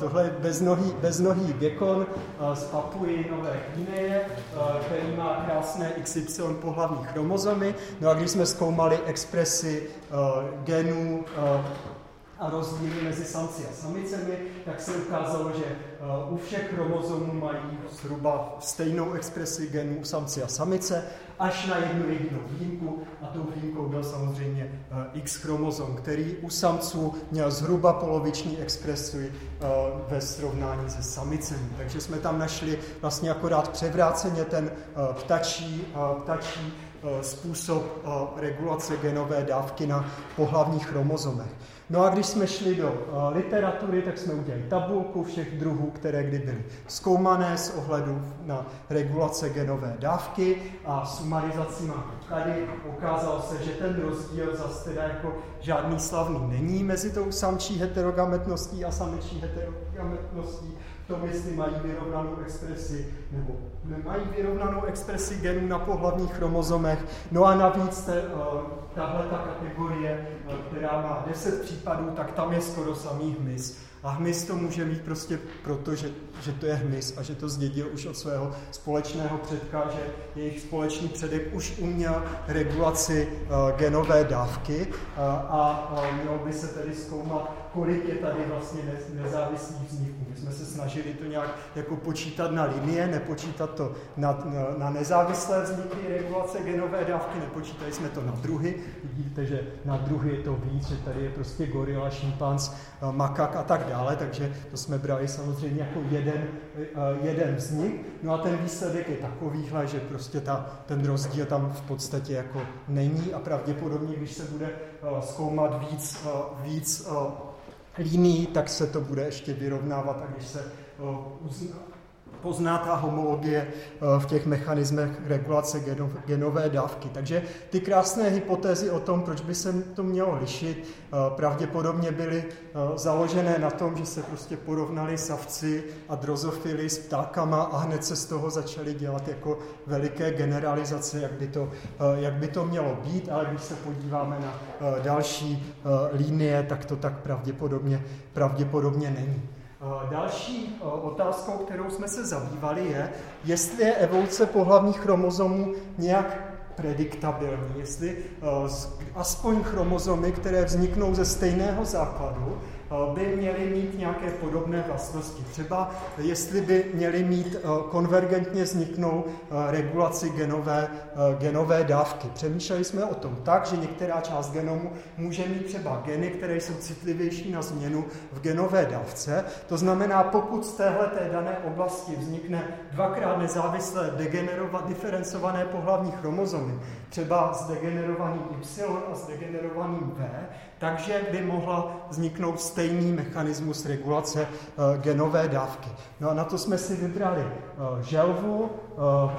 Tohle je beznohý, beznohý gekon z Papuji Nové Gvineje, který má krásné XY pohlavní chromozomy. No a když jsme zkoumali expresy uh, genů a rozdíly mezi samci a samicemi, tak se ukázalo, že uh, u všech chromozomů mají zhruba stejnou expresi genů samci a samice, až na jednu jedinou výjimku, a tou výjimkou byl samozřejmě uh, X chromozom, který u samců měl zhruba poloviční expresi uh, ve srovnání se samicemi. Takže jsme tam našli vlastně akorát převráceně ten ptačí, ptačí způsob regulace genové dávky na pohlavních chromozomech. No a když jsme šli do uh, literatury, tak jsme udělali tabulku všech druhů, které kdy byly zkoumané z ohledu na regulace genové dávky a sumarizaci máme tady. Ukázalo se, že ten rozdíl zase teda jako žádný slavný není mezi tou samčí heterogametností a samičí heterogametností tom, jestli mají vyrovnanou expresi nebo nemají vyrovnanou expresi genů na pohlavních chromozomech. No a navíc te, uh, tahle ta kategorie, uh, která má 10 případů, tak tam je skoro samý hmyz. A hmyz to může mít prostě proto, že, že to je hmyz a že to zdědil už od svého společného předka, že jejich společný předek už uměl regulaci uh, genové dávky uh, a uh, mělo by se tedy zkoumat, kolik je tady vlastně nezávislých vzniků. Se snažili to nějak jako počítat na linie, nepočítat to na, na, na nezávislé vzniky regulace genové dávky, nepočítali jsme to na druhy. Vidíte, že na druhy je to víc, že tady je prostě gorila, šimpanz, makak a tak dále, takže to jsme brali samozřejmě jako jeden, jeden vznik. No a ten výsledek je takovýhle, že prostě ta, ten rozdíl tam v podstatě jako není a pravděpodobně, když se bude zkoumat víc, víc líní, tak se to bude ještě vyrovnávat a když se pozná ta homologie eh, v těch mechanismech regulace genové dávky. Takže ty krásné hypotézy o tom, proč by se to mělo lišit, eh, pravděpodobně byly eh, založené na tom, že se prostě porovnali savci a drozofily s ptákama a hned se z toho začaly dělat jako veliké generalizace, jak by to, jak by to mělo být, ale když se podíváme na další linie, tak to tak pravděpodobně, pravděpodobně není. Další otázkou, kterou jsme se zabývali, je, jestli je evoluce pohlavních chromozomů nějak prediktabilní, jestli aspoň chromozomy, které vzniknou ze stejného základu, Eh, by měly mít nějaké podobné vlastnosti. Třeba jestli by měly mít eh, konvergentně vzniknou eh, regulaci genové, genové dávky. Přemýšleli jsme o tom tak, že některá část genomu může mít třeba geny, které jsou citlivější na změnu v genové dávce. To znamená, pokud z téhle té dané oblasti vznikne dvakrát nezávislé degenerovat diferencované pohlavní chromozomy, třeba s degenerovaným Y a s degenerovaným V, takže by mohla vzniknout stejný mechanismus regulace uh, genové dávky. No a na to jsme si vybrali uh, želvu, uh,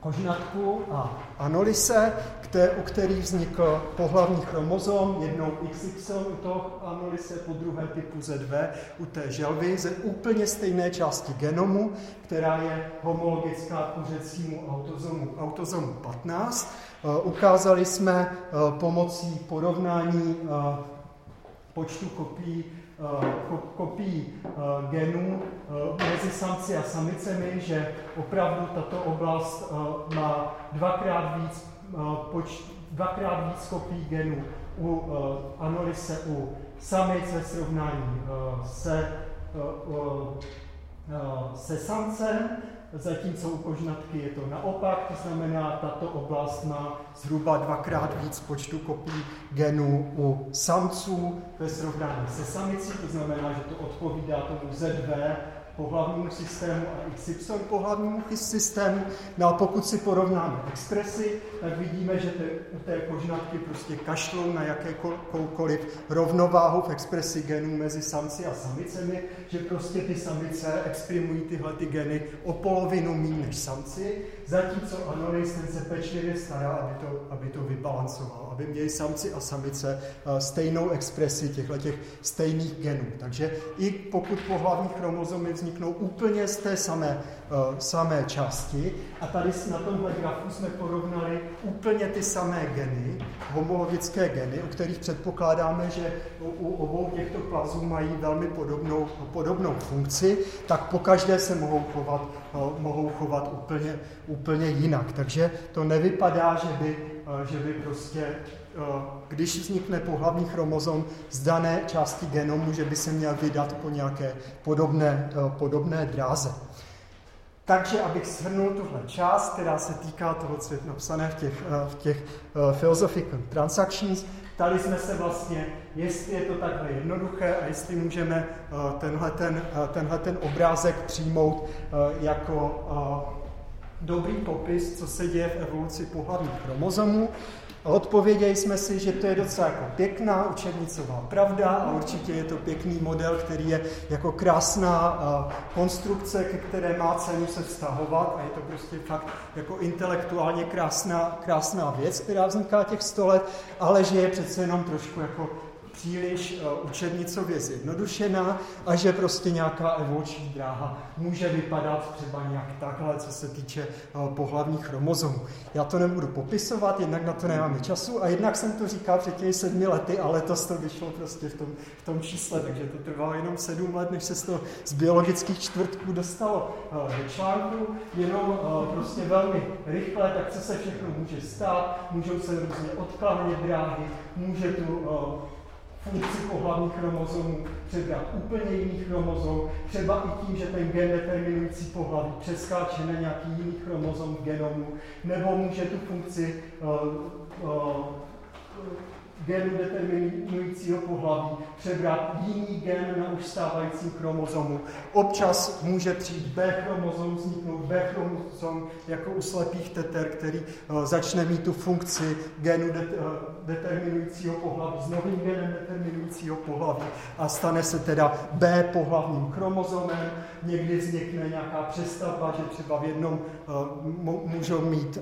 kožnatku a anolise, které, u kterých vznikl pohlavní chromozom, jednou XY u toho anolise, po druhé typu ZV u té želvy, ze úplně stejné části genomu, která je homologická kuřecímu autozomu, autozomu 15. Eh, ukázali jsme eh, pomocí porovnání eh, počtu kopií kopií genů mezi samci a samicemi, že opravdu tato oblast má dvakrát víc, poč, dvakrát víc kopií genů u anolise u samic ve srovnání se, se samcem zatímco u kožnatky je to naopak, to znamená, tato oblast má zhruba dvakrát víc počtu kopií genů u samců ve srovnání se samicí, to znamená, že to odpovídá tomu ZV pohlavnímu systému a XY pohlavnímu systému. No a pokud si porovnáme expresy, tak vidíme, že te, té kožnatky prostě kašlou na jakékoliv rovnováhu v expresi genů mezi samci a samicemi, že prostě ty samice exprimují tyhle ty geny o polovinu méně než samci, zatímco anolis ten se pečlivě stará, aby to, aby to vybalancoval, aby měli samci a samice eh, stejnou expresi těchto těch stejných genů. Takže i pokud pohlavní chromozomy vzniknou úplně z té samé, samé části, a tady na tomhle grafu jsme porovnali úplně ty samé geny, homologické geny, u kterých předpokládáme, že u obou těchto plazů mají velmi podobnou, podobnou funkci, tak po každé se mohou chovat, uh, mohou chovat úplně, úplně jinak. Takže to nevypadá, že by, uh, že by prostě když vznikne pohlavní chromozom z dané části genomu, že by se měl vydat po nějaké podobné, podobné dráze. Takže, abych shrnul tuhle část, která se týká toho, co je napsané v těch, v těch philosophical transactions, ptali jsme se vlastně, jestli je to takhle jednoduché a jestli můžeme tenhle ten, tenhle ten obrázek přijmout jako dobrý popis, co se děje v evoluci pohlavních chromozomů. A odpověděli jsme si, že to je docela jako pěkná učebnicová pravda a určitě je to pěkný model, který je jako krásná konstrukce, ke které má cenu se vztahovat a je to prostě fakt jako intelektuálně krásná, krásná věc, která vzniká těch 100 let, ale že je přece jenom trošku jako příliš eh, učebnicově zjednodušená a že prostě nějaká evoluční dráha může vypadat třeba nějak takhle, co se týče eh, pohlavních chromozomů. Já to nebudu popisovat, jednak na to nemáme času a jednak jsem to říkal před těmi sedmi lety, ale to z toho vyšlo prostě v tom, v tom čísle, takže to trvalo jenom sedm let, než se toho, z biologických čtvrtků dostalo eh, do článku, jenom prostě velmi rychle, tak co se všechno může stát, můžou se různě odklánět dráhy, může tu funkci pohlavních chromozomů předat úplně jiný chromozom, třeba i tím, že ten gen determinující pohlaví přeskáče na nějaký jiný chromozom genomu, nebo může tu funkci uh, uh, genu determinujícího pohlaví přebrat jiný gen na už stávajícím chromozomu. Občas může přijít B chromozom, vzniknout B chromozom jako u slepých teter, který uh, začne mít tu funkci genu de, uh, determinujícího pohlaví s novým genem determinujícího pohlaví a stane se teda B pohlavním chromozomem. Někdy vznikne nějaká přestavba, že třeba v jednom uh, můžou mít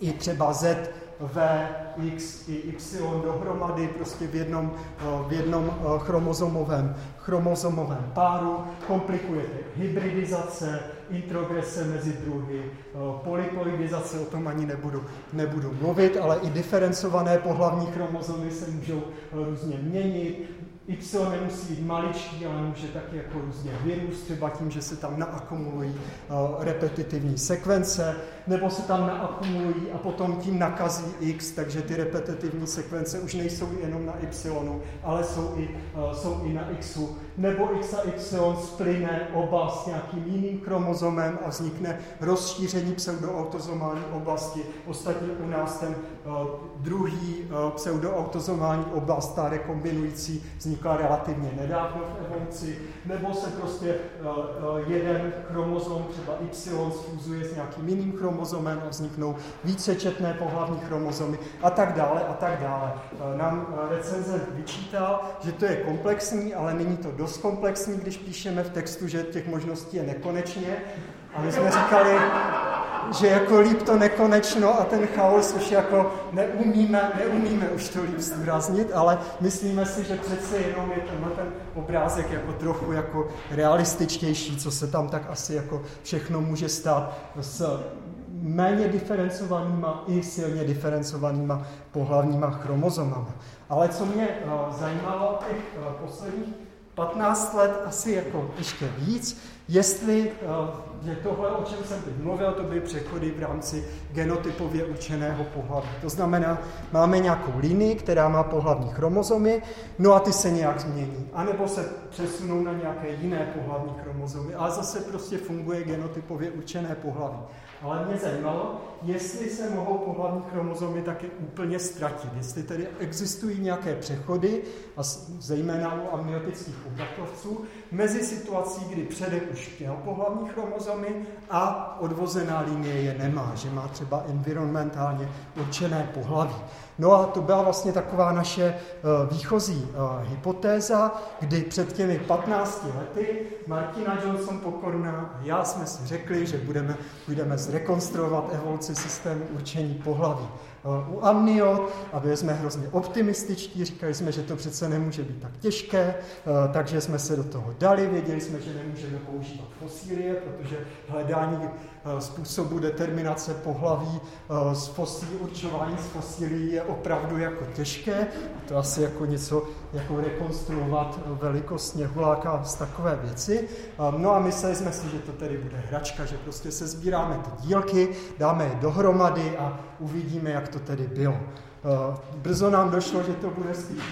i třeba Z v, X i Y dohromady prostě v jednom, eh, v jednom eh, chromozomovém, chromozomovém páru, komplikujete hybridizace, introgrese mezi druhy, eh, polyploidizace, o tom ani nebudu, nebudu mluvit, ale i diferencované pohlavní chromozomy se můžou různě měnit, Y nemusí být maličký, ale může taky jako různě vyrůst, třeba tím, že se tam naakumulují uh, repetitivní sekvence, nebo se tam naakumulují a potom tím nakazí X, takže ty repetitivní sekvence už nejsou jenom na Y, ale jsou i, uh, jsou i na Xu nebo X a Y splyne oba s nějakým jiným chromozomem a vznikne rozšíření pseudoautozomální oblasti. Ostatně u nás ten uh, druhý uh, pseudoautozomální oblast, ta rekombinující, vznikla relativně nedávno v evoluci, nebo se prostě uh, jeden chromozom, třeba Y, sfúzuje s nějakým jiným chromozomem a vzniknou vícečetné pohlavní chromozomy a tak dále a tak dále. Nám recenze vyčítal, že to je komplexní, ale není to dost komplexní, když píšeme v textu, že těch možností je nekonečně. A my jsme říkali, že jako líp to nekonečno a ten chaos už jako neumíme, neumíme už to líp zdůraznit, ale myslíme si, že přece jenom je tenhle ten obrázek jako trochu jako realističtější, co se tam tak asi jako všechno může stát s méně diferencovanýma i silně diferencovanýma pohlavníma chromozomama. Ale co mě uh, zajímalo těch uh, posledních 15 let asi jako ještě víc, jestli je eh, tohle, o čem jsem teď mluvil, to by přechody v rámci genotypově určeného pohlaví. To znamená, máme nějakou linii, která má pohlavní chromozomy, no a ty se nějak změní. A nebo se přesunou na nějaké jiné pohlavní chromozomy. A zase prostě funguje genotypově určené pohlaví. Ale mě zajímalo, jestli se mohou pohlavní chromozomy taky úplně ztratit, jestli tedy existují nějaké přechody, a zejména u amniotických obratlovců, mezi situací, kdy předek už měl pohlavní chromozomy a odvozená linie je nemá, že má třeba environmentálně určené pohlaví. No a to byla vlastně taková naše eh, výchozí eh, hypotéza, kdy před těmi 15 lety Martina Johnson Pokorná a já jsme si řekli, že budeme, budeme zrekonstruovat evoluci systému určení pohlaví. Eh, u amniot a byli jsme hrozně optimističtí, říkali jsme, že to přece nemůže být tak těžké, takže jsme se do toho dali, věděli jsme, že nemůžeme používat fosílie, protože hledání způsobu determinace pohlaví z fosílí, určování z fosílií je opravdu jako těžké. To asi jako něco jako rekonstruovat velikost sněhuláka z takové věci. No a mysleli jsme si, že to tedy bude hračka, že prostě se sbíráme ty dílky, dáme je dohromady a uvidíme, jak to tedy bylo. Brzo nám došlo, že to bude spíš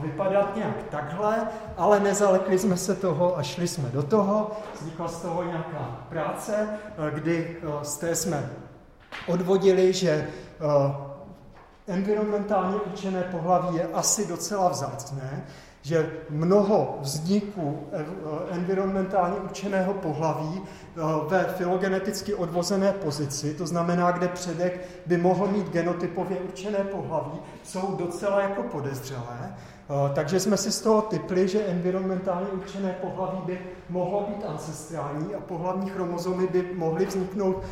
vypadat nějak takhle, ale nezalekli jsme se toho a šli jsme do toho. Vznikla z toho nějaká práce, kdy z té jsme odvodili, že environmentálně určené pohlaví je asi docela vzácné, že mnoho vzniků environmentálně určeného pohlaví ve filogeneticky odvozené pozici, to znamená, kde předek by mohl mít genotypově určené pohlaví, jsou docela jako podezřelé. Takže jsme si z toho typli, že environmentálně určené pohlaví by mohlo být ancestrální a pohlavní chromozomy by mohly vzniknout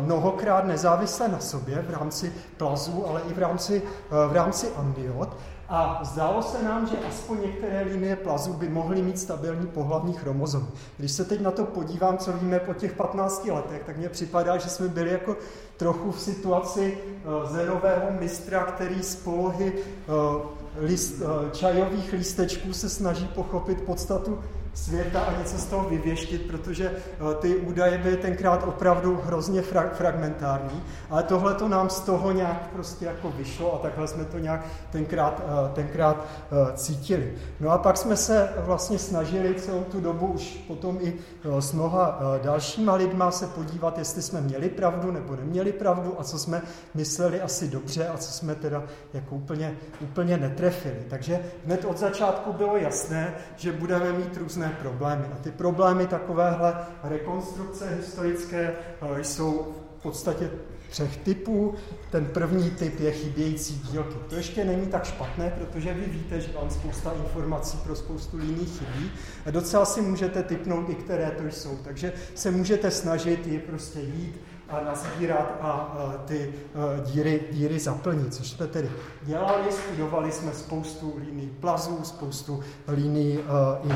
mnohokrát nezávisle na sobě v rámci plazů, ale i v rámci, v rámci amniot. A zdálo se nám, že aspoň některé linie plazů by mohly mít stabilní pohlavní chromozom. Když se teď na to podívám, co víme po těch 15 letech, tak mně připadá, že jsme byli jako trochu v situaci uh, zenového mistra, který z polohy uh, list, uh, čajových lístečků se snaží pochopit podstatu světa a něco z toho vyvěštit, protože eh, ty údaje byly tenkrát opravdu hrozně fra- fragmentární, ale tohle to nám z toho nějak prostě jako vyšlo a takhle jsme to nějak tenkrát, eh, tenkrát eh, cítili. No a pak jsme se vlastně snažili celou tu dobu už potom i s mnoha dalšíma lidma se podívat, jestli jsme měli pravdu nebo neměli pravdu a co jsme mysleli asi dobře a co jsme teda jako úplně, úplně netrefili. Takže hned od začátku bylo jasné, že budeme mít různé různé problémy. A ty problémy takovéhle rekonstrukce historické eh, jsou v podstatě třech typů. Ten první typ je chybějící dílky. To ještě není tak špatné, protože vy víte, že vám spousta informací pro spoustu liní chybí a docela si můžete typnout i které to jsou. Takže se můžete snažit je prostě jít a nazbírat a, a ty a, díry, díry zaplnit, což jsme tedy dělali, studovali jsme spoustu líní plazů, spoustu líní a, i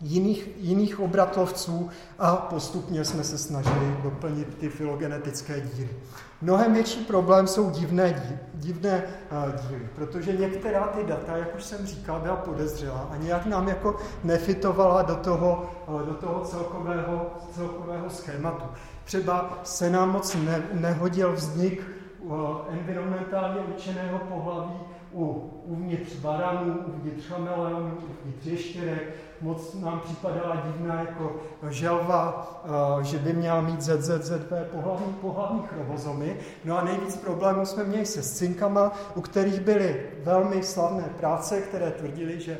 jiných, jiných obratlovců a postupně jsme se snažili doplnit ty filogenetické díry. Mnohem větší problém jsou divné, divné díry, protože některá ty data, jak už jsem říkal, byla podezřelá a nějak nám jako nefitovala do toho, do toho celkového, celkového schématu. Třeba se nám moc ne, nehodil vznik uh, environmentálně určeného pohlaví u, uvnitř baranů, uvnitř chameleonů, uvnitř ještěrek, moc nám připadala divná jako želva, uh, že by měla mít ZZZV pohlavní, pohlavní chromozomy. No a nejvíc problémů jsme měli se scinkama, u kterých byly velmi slavné práce, které tvrdili, že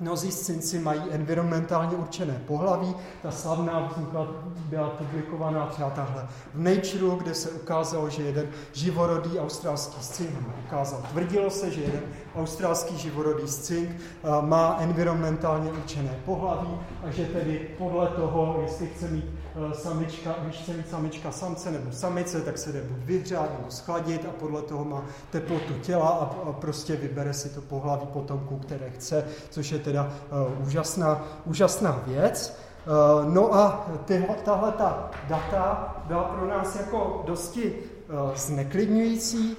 Mnozí scinci mají environmentálně určené pohlaví. Ta slavná vznikla, byla publikovaná třeba tahle v Nature, kde se ukázalo, že jeden živorodý australský scink ukázal. Tvrdilo se, že jeden australský živorodý scink eh, má environmentálně určené pohlaví a že tedy podle toho, jestli chce mít samička, když chce mít samička samce nebo samice, tak se jde buď vyhřát nebo schladit a podle toho má teplotu těla a prostě vybere si to pohlaví potomku, které chce, což je teda uh, úžasná, úžasná věc. Uh, no a tahle ta data byla pro nás jako dosti uh, zneklidňující,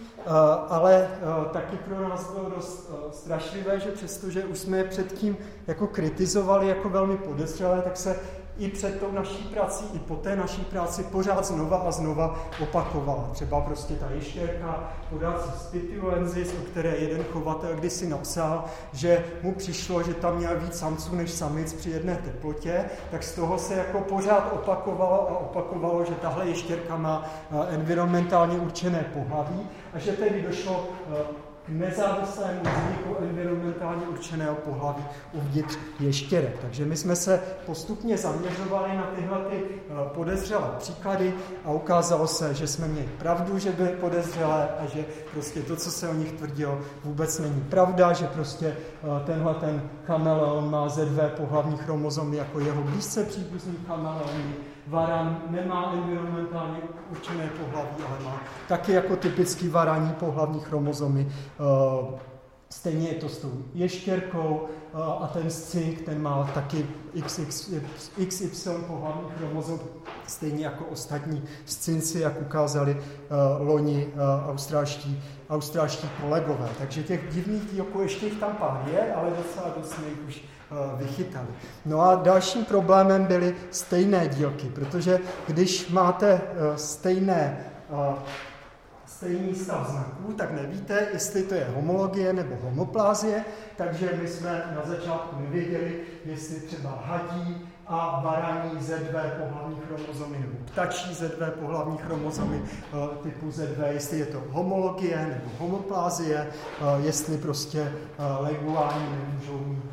ale taky pro nás bylo dost strašlivé, že přestože už jsme je předtím jako kritizovali jako velmi podezřelé, tak se i před tou naší prací, i po té naší práci pořád znova a znova opakovala. Třeba prostě ta ještěrka podat spitioensis, o které jeden chovatel kdysi napsal, že mu přišlo, že tam měl víc samců než samic při jedné teplotě, tak z toho se jako pořád opakovalo a opakovalo, že tahle ještěrka má eh, environmentálně určené pohlaví a že tedy došlo eh, nezávislému vzniku environmentálně určeného pohlaví uvnitř ještěrek. Takže my jsme se postupně zaměřovali na tyhle ty eh, podezřelé příklady a ukázalo se, že jsme měli pravdu, že byly podezřelé a že prostě to, co se o nich tvrdilo, vůbec není pravda, že prostě eh, tenhle ten chameleon má ZV pohlavní chromozomy jako jeho blízce příbuzný chameleony, varan nemá environmentálně určené pohlaví, ale má taky jako typický varání pohlavní chromozomy. Eh, stejně je to s tou ještěrkou eh, a ten scink, ten má taky XY pohlavní chromozom, stejně jako ostatní scinci, jak ukázali uh, loni australští, australští kolegové. Takže těch divných dílků ještě tam pár je, ale docela dost jsme jich už Eh, vychytali. No a dalším problémem byly stejné dílky, protože když máte eh, stejné, eh, stejný stav znaků, tak nevíte, jestli to je homologie nebo homoplázie, takže my jsme na začátku nevěděli, jestli třeba hadí a baraní ZV pohlavní chromozomy nebo ptačí ZV pohlavní chromozomy eh, typu ZV, jestli je to homologie nebo homoplázie, eh, jestli prostě eh, leguáni nemůžou mít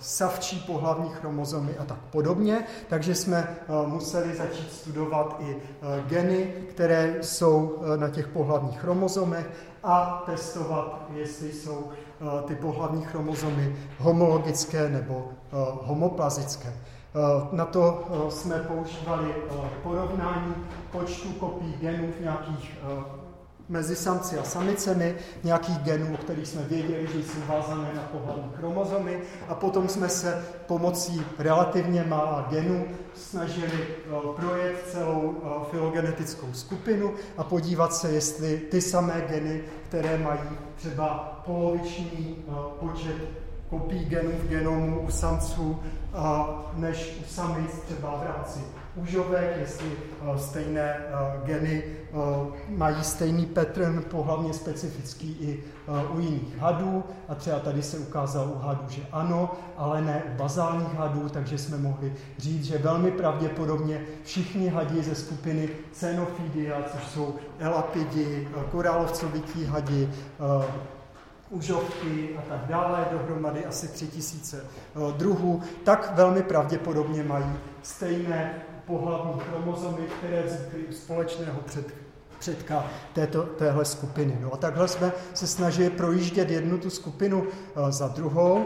savčí pohlavní chromozomy a tak podobně. Takže jsme museli začít studovat i geny, které jsou na těch pohlavních chromozomech a testovat, jestli jsou ty pohlavní chromozomy homologické nebo homoplazické. Eh, na to eh, jsme používali eh, porovnání počtu kopií genů v nějakých mezi samci a samicemi, nějakých genů, o kterých jsme věděli, že jsou vázané na pohlavní chromozomy a potom jsme se pomocí relativně mála genů snažili projet celou filogenetickou skupinu a podívat se, jestli ty samé geny, které mají třeba poloviční počet kopií genů v genomu u samců než u samic třeba v rámci užovek, jestli stejné geny mají stejný pattern pohlavně specifický i u jiných hadů. A třeba tady se ukázalo u hadů, že ano, ale ne u bazálních hadů, takže jsme mohli říct, že velmi pravděpodobně všichni hadi ze skupiny Cenofidia, což jsou elapidi, korálovcovití hadi, užovky a tak dále, dohromady asi tři tisíce eh, druhů, tak velmi pravděpodobně mají stejné pohlavní chromozomy, které vznikly u společného před, předka této, téhle skupiny. No a takhle jsme se snažili projíždět jednu tu skupinu uh, za druhou. Uh,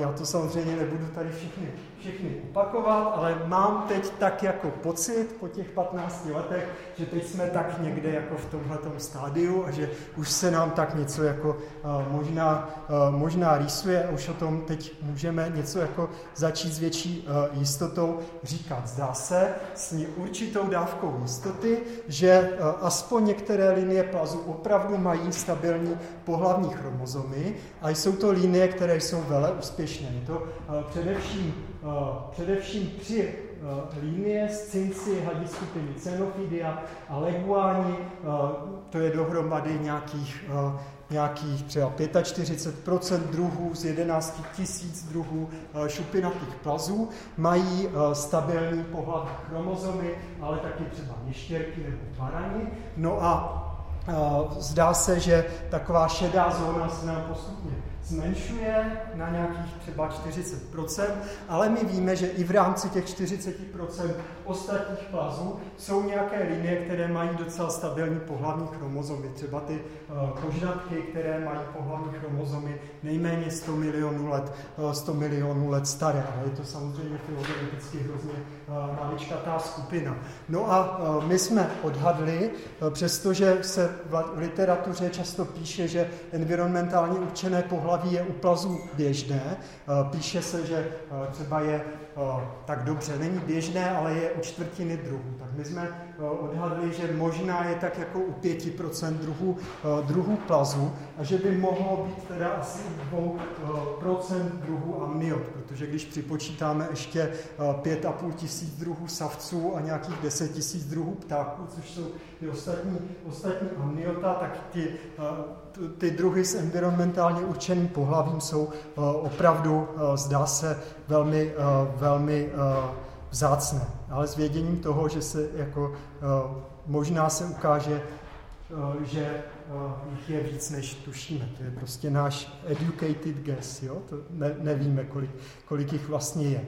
já to samozřejmě nebudu tady všechny všechny opakovat, ale mám teď tak jako pocit po těch 15 letech, že teď jsme tak někde jako v tomhletom stádiu a že už se nám tak něco jako uh, možná, uh, možná rýsuje a už o tom teď můžeme něco jako začít s větší uh, jistotou říkat. Zdá se s určitou dávkou jistoty, že aspoň některé linie plazu opravdu mají stabilní pohlavní chromozomy a jsou to linie, které jsou vele úspěšné. Je to především Eh, především tři eh, linie z cinci hadí skupiny Cenofidia a leguáni, eh, to je dohromady nějakých, nějakých třeba 45% druhů z 11 tisíc druhů šupinatých plazů, mají stabilní pohlavní chromozomy, ale taky třeba měštěrky nebo barani. No a zdá se, že taková šedá zóna se nám postupně zmenšuje na nějakých třeba 40%, ale my víme, že i v rámci těch 40% ostatních plazů jsou nějaké linie, které mají docela stabilní pohlavní chromozomy. Třeba ty kožnatky, které mají pohlavní chromozomy nejméně 100 milionů let, uh, 100 milionů let staré, ale je to samozřejmě filogeneticky hrozně uh, maličkatá skupina. No a uh, my jsme odhadli, uh, přestože se v literatuře často píše, že environmentálně určené pohlaví je u plazů běžné, píše se, že třeba je tak dobře, není běžné, ale je u čtvrtiny druhů. Tak my jsme odhadli, že možná je tak jako u 5% druhů, druhů plazu a že by mohlo být teda asi u 2% druhů amniot, protože když připočítáme ještě 5,5 tisíc druhů savců a nějakých 10 tisíc druhů ptáků, což jsou ty ostatní, ostatní amniota, tak ty, ty druhy s environmentálně určeným pohlavím jsou opravdu, zdá se, velmi, velmi vzácné. Ale s věděním toho, že se jako možná se ukáže, že jich je víc, než tušíme. To je prostě náš educated guess, jo? To ne, nevíme, kolik, kolik jich vlastně je.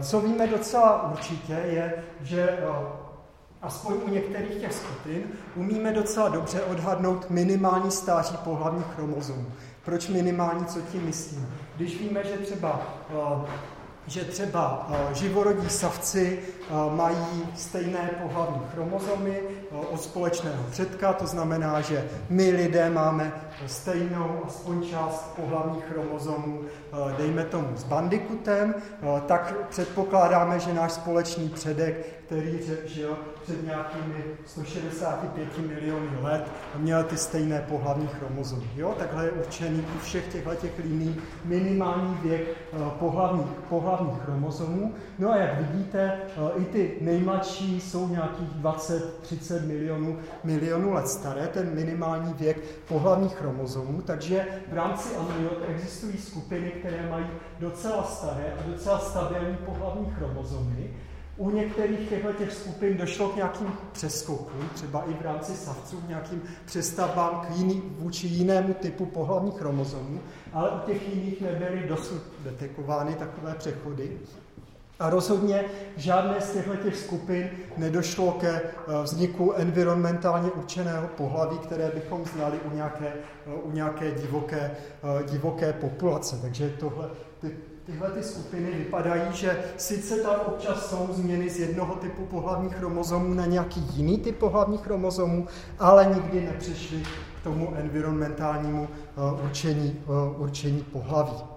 Co víme docela určitě je, že aspoň u některých těch skupin umíme docela dobře odhadnout minimální stáří pohlavních chromozomů. Proč minimální, co tím myslím? Když víme, že třeba že třeba eh, živorodí savci mají stejné pohlavní chromozomy od společného předka, to znamená, že my lidé máme stejnou aspoň část pohlavních chromozomů, dejme tomu s bandikutem, tak předpokládáme, že náš společný předek, který žil před nějakými 165 miliony let měl ty stejné pohlavní chromozomy. Jo? Takhle je určený u všech těchto těch minimální věk pohlavních, pohlavních pohlavních chromozomů. No a jak vidíte, i ty nejmladší jsou nějakých 20-30 milionů, milionů let staré, ten minimální věk pohlavních chromozomů, takže v rámci amniot existují skupiny, které mají docela staré a docela stabilní pohlavní chromozomy, u některých těchto těch skupin došlo k nějakým přeskokům, třeba i v rámci savců, k nějakým přestavbám k jiný, vůči jinému typu pohlavních chromozomů, ale u těch jiných nebyly dosud detekovány takové přechody. A rozhodně žádné z těchto těch skupin nedošlo ke eh, vzniku environmentálně určeného pohlaví, které bychom znali u nějaké, eh, u nějaké divoké, eh, divoké populace. Takže tohle, ty tyhle ty skupiny vypadají, že sice tam občas jsou změny z jednoho typu pohlavních chromozomů na nějaký jiný typ pohlavních chromozomů, ale nikdy nepřišly k tomu environmentálnímu určení, určení pohlaví.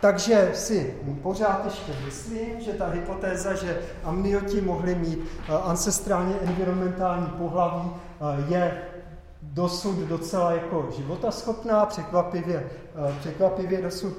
Takže si pořád ještě myslím, že ta hypotéza, že amnioti mohli mít uh, ancestrálně environmentální pohlaví, je dosud docela jako životaschopná, překvapivě, překvapivě dosud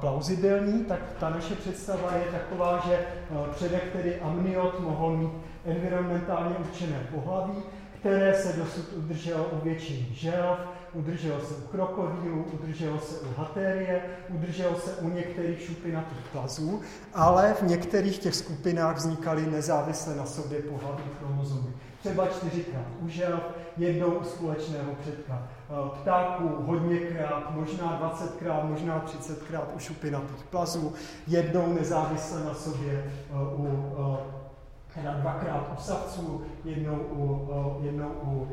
plauzibilní, tak ta naše představa je taková, že předek, tedy amniot, mohl mít environmentálně určené pohlaví, které se dosud udrželo u většiny želv, udrželo se u krokodýlů, udrželo se u hatérie, udrželo se u některých šupinatých plazů, ale v některých těch skupinách vznikaly nezávisle na sobě pohlaví chromozomy. Třeba čtyřikrát u želv, jednou u společného předka Eh, ptáků hodněkrát, možná 20krát, možná 30krát u šupinatých plazů, jednou nezávisle na sobě eh, u teda dvakrát u savců, jednou u, eh, jednou u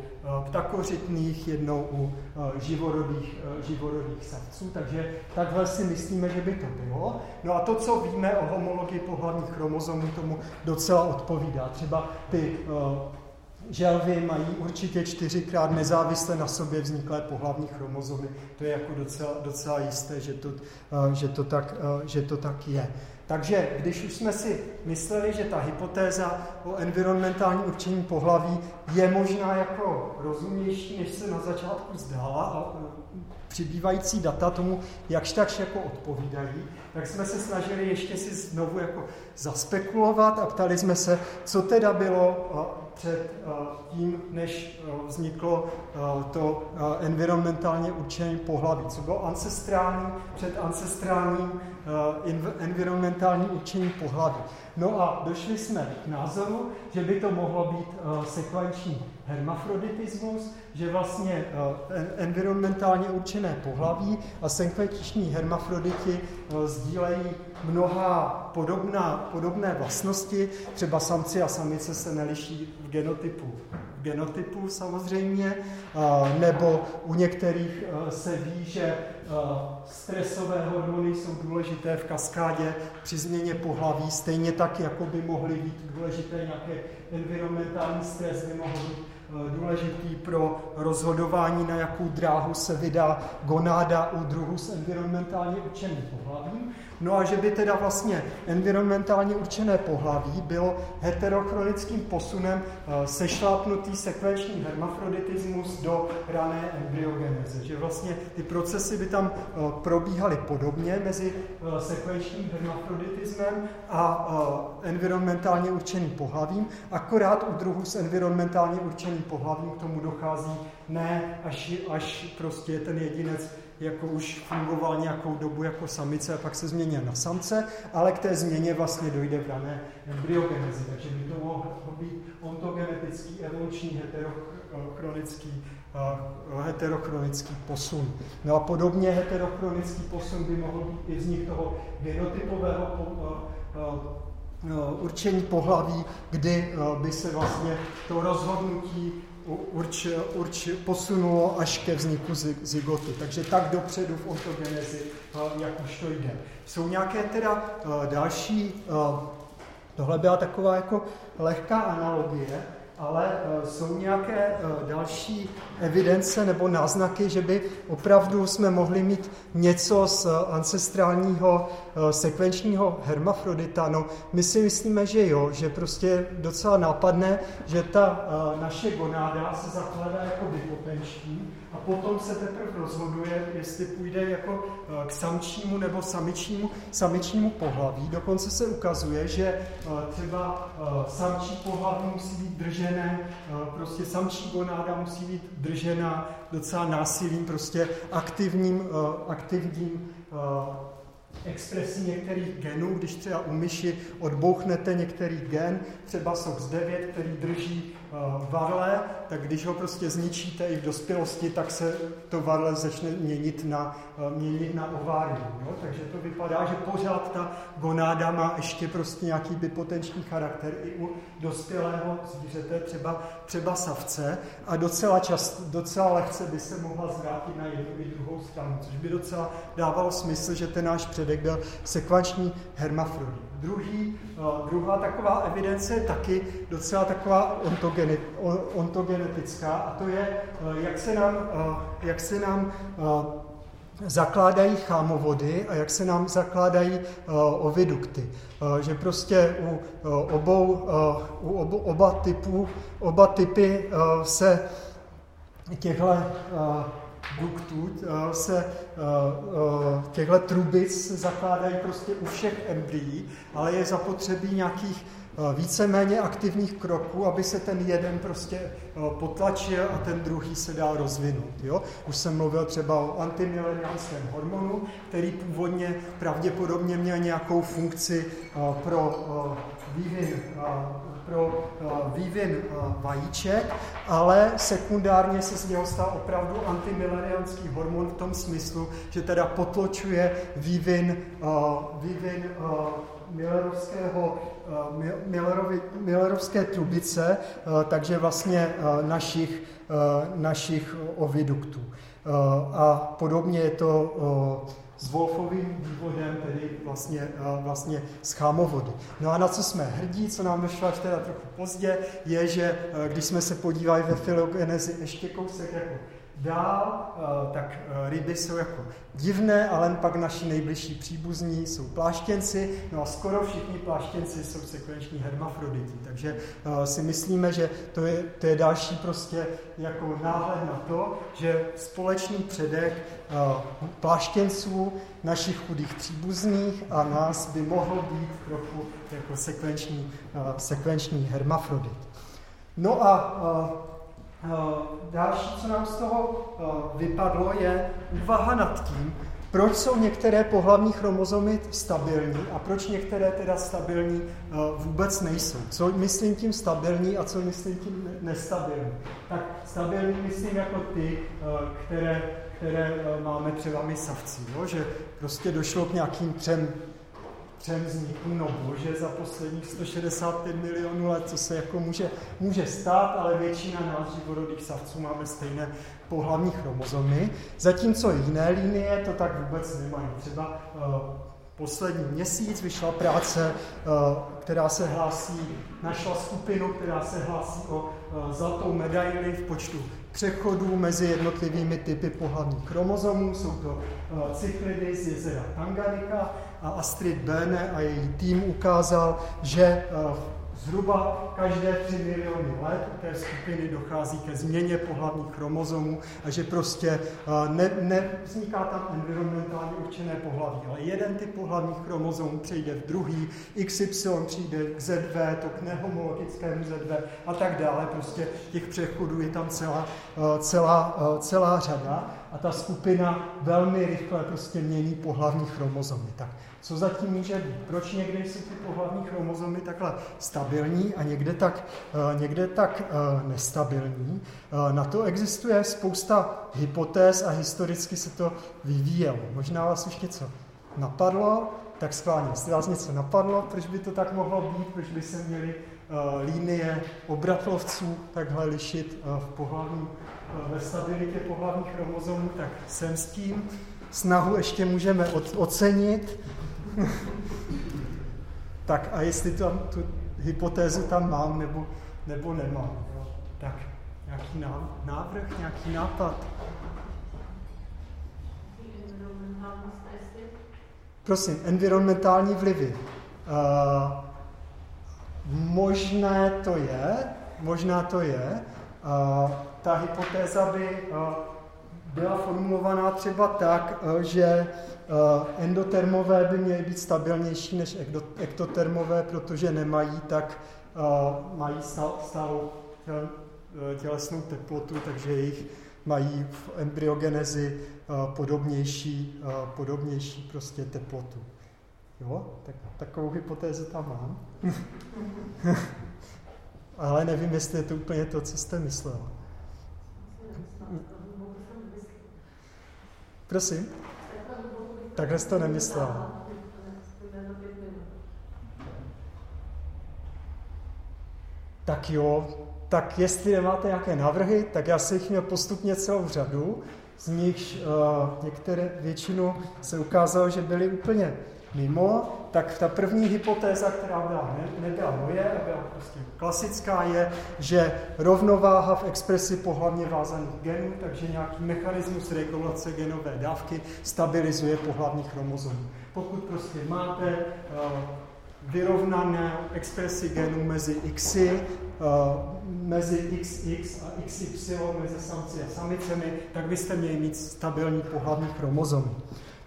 ptakořitných, jednou u živorodých, živorodých savců, takže takhle si myslíme, že by to bylo. No a to, co víme o homologii pohlavních chromozomů, tomu docela odpovídá. Třeba ty želvy mají určitě čtyřikrát nezávisle na sobě vzniklé pohlavní chromozomy. To je jako docela, docela jisté, že to, eh, že, to tak, eh, že to tak je. Takže když už jsme si mysleli, že ta hypotéza o environmentálním určení pohlaví je možná jako rozumnější, než se na začátku zdála a eh, přibývající data tomu jakž takž jako odpovídají, tak jsme se snažili ještě si znovu jako zaspekulovat a ptali jsme se, co teda bylo před tím, než vzniklo to environmentálně určení pohlaví. Co bylo ancestrální před ancestrálním environmentálním určení pohlaví. No a došli jsme k názoru, že by to mohlo být sekvenční hermafroditismus, že vlastně environmentálně určené pohlaví a sekvenční hermafroditi sdílejí mnoha podobná, podobné vlastnosti. Třeba samci a samice se neliší v genotypu. Genotypu samozřejmě, nebo u některých se ví, že stresové hormony jsou důležité v kaskádě při změně pohlaví, stejně tak, jako by mohly být důležité nějaké environmentální stres, by mohl být důležitý pro rozhodování, na jakou dráhu se vydá gonáda u druhu s environmentálně určeným pohlavím. No a že by teda vlastně environmentálně určené pohlaví bylo heterochronickým posunem eh, sešlápnutý sekvenční hermafroditismus do rané embryogeneze. Že vlastně ty procesy by tam eh, probíhaly podobně mezi eh, sekvenčním hermafroditismem a environmentálně určeným pohlavím, akorát u druhů s environmentálně určeným pohlavím k tomu dochází ne až, až prostě ten jedinec jako už fungoval nějakou dobu jako samice a pak se změnil na samce, ale k té změně vlastně dojde v dané embryogenezi. Takže by to mohl být ontogenetický, evoluční, heterochronický, uh, heterochronický posun. No a podobně heterochronický posun by mohl být i vznik toho genotypového uh, uh, určení pohlaví, kdy by se vlastně to rozhodnutí urč, urč, posunulo až ke vzniku zygoty. Takže tak dopředu v ontogenezi, jak už to jde. Jsou nějaké teda další, tohle byla taková jako lehká analogie, ale jsou nějaké další evidence nebo náznaky, že by opravdu jsme mohli mít něco z ancestrálního sekvenčního hermafrodita, no my si myslíme, že jo, že prostě docela nápadné, že ta naše gonáda se zakládá jako bipotenční a potom se teprve rozhoduje, jestli půjde jako k samčímu nebo samičnímu, samičnímu pohlaví. Dokonce se ukazuje, že třeba samčí pohlaví musí být držené, prostě samčí gonáda musí být držena docela násilím, prostě aktivním, aktivním expresí některých genů, když třeba u myši odbouchnete některý gen, třeba SOX9, který drží varle, tak když ho prostě zničíte i v dospělosti, tak se to varle začne měnit na, uh, měnit na ovárium. Jo? Takže to vypadá, že pořád ta gonáda má ještě prostě nějaký bipotenční charakter i u dospělého zvířete, třeba, třeba savce a docela, čas, docela lehce by se mohla zvrátit na jednu i druhou stranu, což by docela dávalo smysl, že ten náš předek byl sekvenční hermafrodit. Druhý, uh, druhá taková evidence je taky docela taková ontogenetická a to je, uh, jak se nám, uh, jak se nám zakládají chámovody a jak se nám zakládají ovidukty. Že prostě u, obou, u obo, oba, typů, oba typy se těchto duktů uh, se uh, těchto trubic zakládají prostě u všech embryí, ale je zapotřebí nějakých Eh, víceméně aktivních kroků, aby se ten jeden prostě eh, potlačil a ten druhý se dál rozvinout. Jo? Už jsem mluvil třeba o antimileniánském hormonu, který původně pravděpodobně měl nějakou funkci eh, pro vývin, pro vývin vajíček, ale sekundárně se z něho stal opravdu antimileniánský hormon v tom smyslu, že teda potločuje vývin, vývin Millerovského, eh, Millerovi, Millerovské trubice, eh, takže vlastně eh, našich, našich oviduktů. A podobně je to s Wolfovým vývodem, tedy vlastně, vlastně z chámovody. No a na co jsme hrdí, co nám došlo až teda trochu pozdě, je, že když jsme se podívali ve filogenezi ještě kousek jako dál, eh, tak eh, ryby jsou jako divné, ale pak naši nejbližší příbuzní jsou pláštěnci, no a skoro všichni pláštěnci jsou sekvenční hermafroditi, takže eh, si myslíme, že to je, to je další prostě jako náhled na to, že společný předek pláštěnců, našich chudých příbuzných a nás by mohl být trochu jako sekvenční, sekvenční hermafrodit. No a další, co nám z toho eh, vypadlo, je úvaha nad tím, proč jsou některé pohlavní chromozomy stabilní a proč některé teda stabilní eh, vůbec nejsou. Co myslím tím stabilní a co myslím tím nestabilní. Tak stabilní myslím jako ty, které, které máme třeba my savci, jo? že prostě došlo k nějakým třem třem vznikům že za posledních 165 milionů let, co se jako může, může stát, ale většina nás živorodých savců máme stejné pohlavní chromozomy, zatímco jiné linie to tak vůbec nemají. Třeba uh, poslední měsíc vyšla práce, uh, která se hlásí, našla skupinu, která se hlásí o uh, zlatou medaili v počtu přechodů mezi jednotlivými typy pohlavních chromozomů. Jsou to cyklidy z jezera Tanganyika a Astrid Bene a její tým ukázal, že Zhruba každé 3 miliony let u té skupiny dochází ke změně pohlavních chromozomů a že prostě ne, nevzniká tam environmentálně určené pohlaví, ale jeden typ pohlavních chromozomů přejde v druhý, XY přijde k ZV, to k nehomologickému ZV a tak dále. Prostě těch přechodů je tam celá, celá, celá řada a ta skupina velmi rychle prostě mění pohlavní chromozomy. Tak co zatím může být? Proč někde jsou ty pohlavní chromozomy takhle stabilní a někde tak, uh, někde tak uh, nestabilní? Uh, na to existuje spousta hypotéz a historicky se to vyvíjelo. Možná vás už něco napadlo, tak schválně, jestli vás něco napadlo, proč by to tak mohlo být, proč by se měly linie obratlovců takhle lišit v pohlavní, uh, ve stabilitě pohlavních chromozomů, tak jsem s tím. Snahu ještě můžeme ocenit, [laughs] tak a jestli tam tu hypotézu tam mám nebo, nebo nemám. Tak nějaký návrh, nějaký nápad? prosím, environmentální vlivy. Uh, možné to je, možná to je. Uh, ta hypotéza by uh, byla formulovaná třeba tak, uh, že uh, endotermové by měly být stabilnější než ektotermové, protože nemají tak, mají stálou tělesnou teplotu, takže jejich mají v embryogenezi podobnější, podobnější prostě teplotu. Jo, tak takovou hypotézu tam mám. [laughs] Ale nevím, jestli je to úplně to, co jste myslel. Prosím? Takhle jsi to nemyslel. Tak jo, tak jestli nemáte nějaké návrhy, tak já si jich měl postupně celou řadu, z nichž uh, některé, většinu se ukázalo, že byly úplně mimo, tak ta první hypotéza, která byla, ne, nebyla moje, byla prostě klasická, je, že rovnováha v expresi pohlavně vázaných genů, takže nějaký mechanismus regulace genové dávky stabilizuje pohlavní chromozom. Pokud prostě máte uh, vyrovnané expresi genů mezi XY, uh, mezi XX a XY, mezi samci a samicemi, tak byste měli mít stabilní pohlavní chromozomy.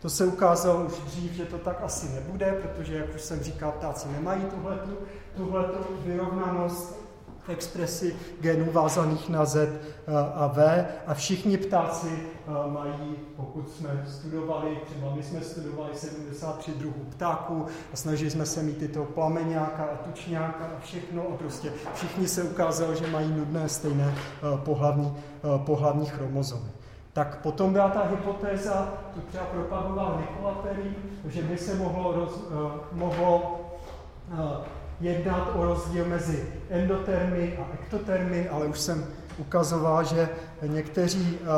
To se ukázalo už dřív, že to tak asi nebude, protože, jak už jsem říkal, ptáci nemají tuhletu, tuhletu vyrovnanost expresi genů vázaných na Z eh, a V. A všichni ptáci eh, mají, pokud jsme studovali, třeba my jsme studovali 73 druhů ptáků a snažili jsme se mít tyto plameňáka a tučňáka a všechno a prostě všichni se ukázalo, že mají nudné stejné eh, pohlavní, pohlavní chromozomy tak potom byla ta hypotéza, tu třeba propagoval Nikola Perry, že by se mohlo, roz, uh, mohlo uh, jednat o rozdíl mezi endotermy a ektotermy, ale už jsem ukazoval, že někteří uh,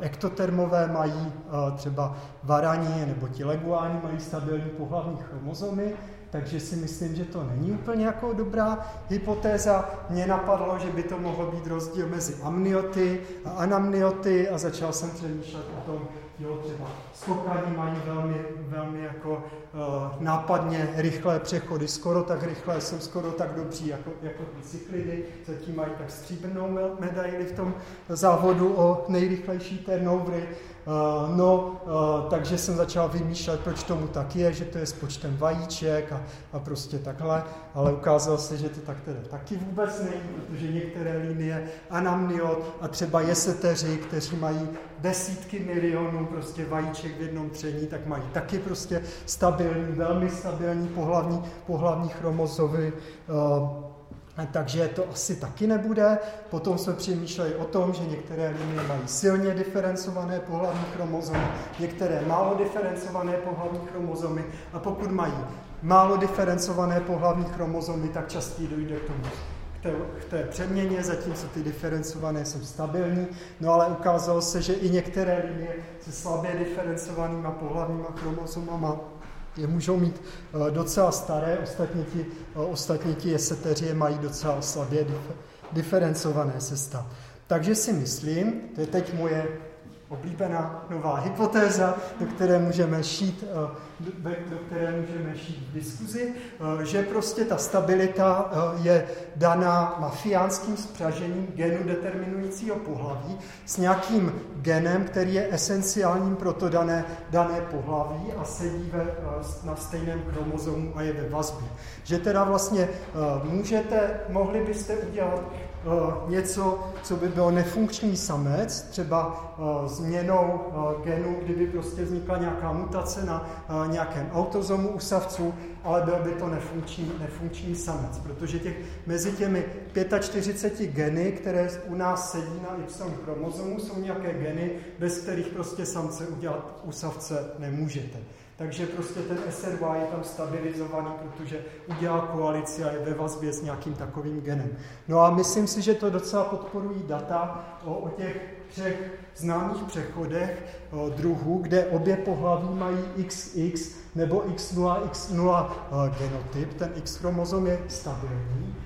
ektotermové mají třeba varani nebo ti leguáni mají stabilní pohlavní chromozomy, takže si myslím, že to není úplně jako dobrá hypotéza. Mně napadlo, že by to mohlo být rozdíl mezi amnioty a anamnioty a začal jsem přemýšlet o tom, jo, třeba skokani mají velmi, velmi jako uh, nápadně rychlé přechody, skoro tak rychlé, jsou skoro tak dobří jako, jako ty cyklidy, zatím mají tak stříbrnou medaili v tom závodu o nejrychlejší turnovery. Uh, no, uh, takže jsem začal vymýšlet, proč tomu tak je, že to je s počtem vajíček a, a prostě takhle, ale ukázalo se, že to tak teda taky vůbec není, protože některé linie anamniot a třeba jeseteři, kteří mají desítky milionů prostě vajíček v jednom tření, tak mají taky prostě stabilní, velmi stabilní pohlavní, pohlavní chromozomy. Takže to asi taky nebude. Potom jsme přemýšleli o tom, že některé linie mají silně diferencované pohlavní chromozomy, některé málo diferencované pohlavní chromozomy a pokud mají málo diferencované pohlavní chromozomy, tak častěji dojde k tomu té, k té přeměně, zatímco ty diferencované jsou stabilní. No ale ukázalo se, že i některé linie se slabě diferencovanýma pohlavníma chromozomama je můžou mít eh, docela staré, ostatně ti, eh, ostatně ti jeseteři je mají docela slabě diferencované sestav. Takže si myslím, to je teď moje oblíbená nová hypotéza, do které můžeme šít, eh, do které můžeme šít v diskuzi, eh, že prostě ta stabilita eh, je daná mafiánským spřažením genu determinujícího pohlaví s nějakým genem, který je esenciálním pro to dané, dané pohlaví a sedí ve, na stejném chromozomu a je ve vazbě. Že teda vlastně můžete, mohli byste udělat Eh, něco, co by byl nefunkční samec, třeba eh, změnou eh, genu, kdyby prostě vznikla nějaká mutace na nějakém autozomu u savců, ale byl by to nefunkční, nefunkční samec, protože těch, mezi těmi 45 geny, které u nás sedí na Y chromozomu, jsou nějaké geny, bez kterých prostě samce udělat u savce nemůžete. Takže prostě ten SRY je tam stabilizovaný, protože udělá koalici a je ve vazbě s nějakým takovým genem. No a myslím si, že to docela podporují data o, o těch třech známých přechodech o, druhů, kde obě pohlaví mají XX nebo X0, X0 genotyp. Ten X chromozom je stabilní,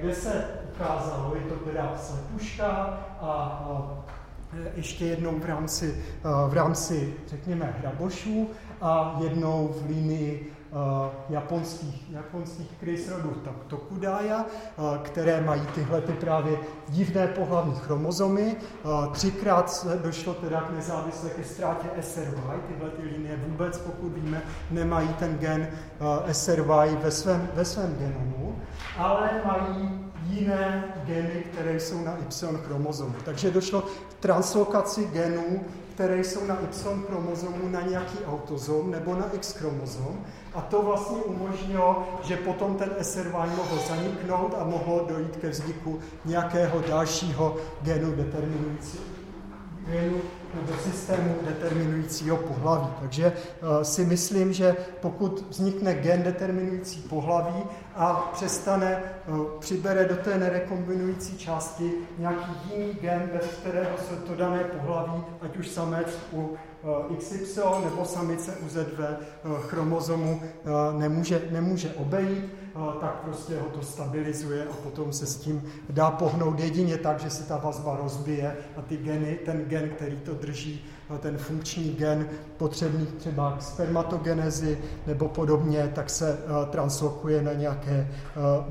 kde se ukázalo, je to teda slepuška a, a ještě jednou v rámci, v rámci řekněme, hrabošů, a jednou v linii uh, japonských, japonských krys rodů Tokudája, uh, které mají tyhle ty právě divné pohlavní chromozomy. Uh, třikrát došlo teda k nezávisle ke ztrátě SRY, tyhle ty linie vůbec, pokud víme, nemají ten gen SRY ve svém, ve svém genomu, ale mají jiné geny, které jsou na Y chromozomu. Takže došlo k translokaci genů, které jsou na Y chromozomu na nějaký autozom nebo na X chromozom. A to vlastně umožnilo, že potom ten SRY mohl zaniknout a mohlo dojít ke vzniku nějakého dalšího genu determinující, genu nebo systému determinujícího pohlaví. Takže uh, si myslím, že pokud vznikne gen determinující pohlaví a přestane, uh, přibere do té nerekombinující části nějaký jiný gen, bez kterého se to dané pohlaví, ať už samec u Eh, XY nebo samice UZV eh, chromozomu eh, nemůže, nemůže obejít, tak prostě ho to stabilizuje a potom se s tím dá pohnout jedině tak, že se ta vazba rozbije a ty geny, ten gen, který to drží, ten funkční gen potřebný třeba k spermatogenezi nebo podobně, tak se translokuje na nějaké,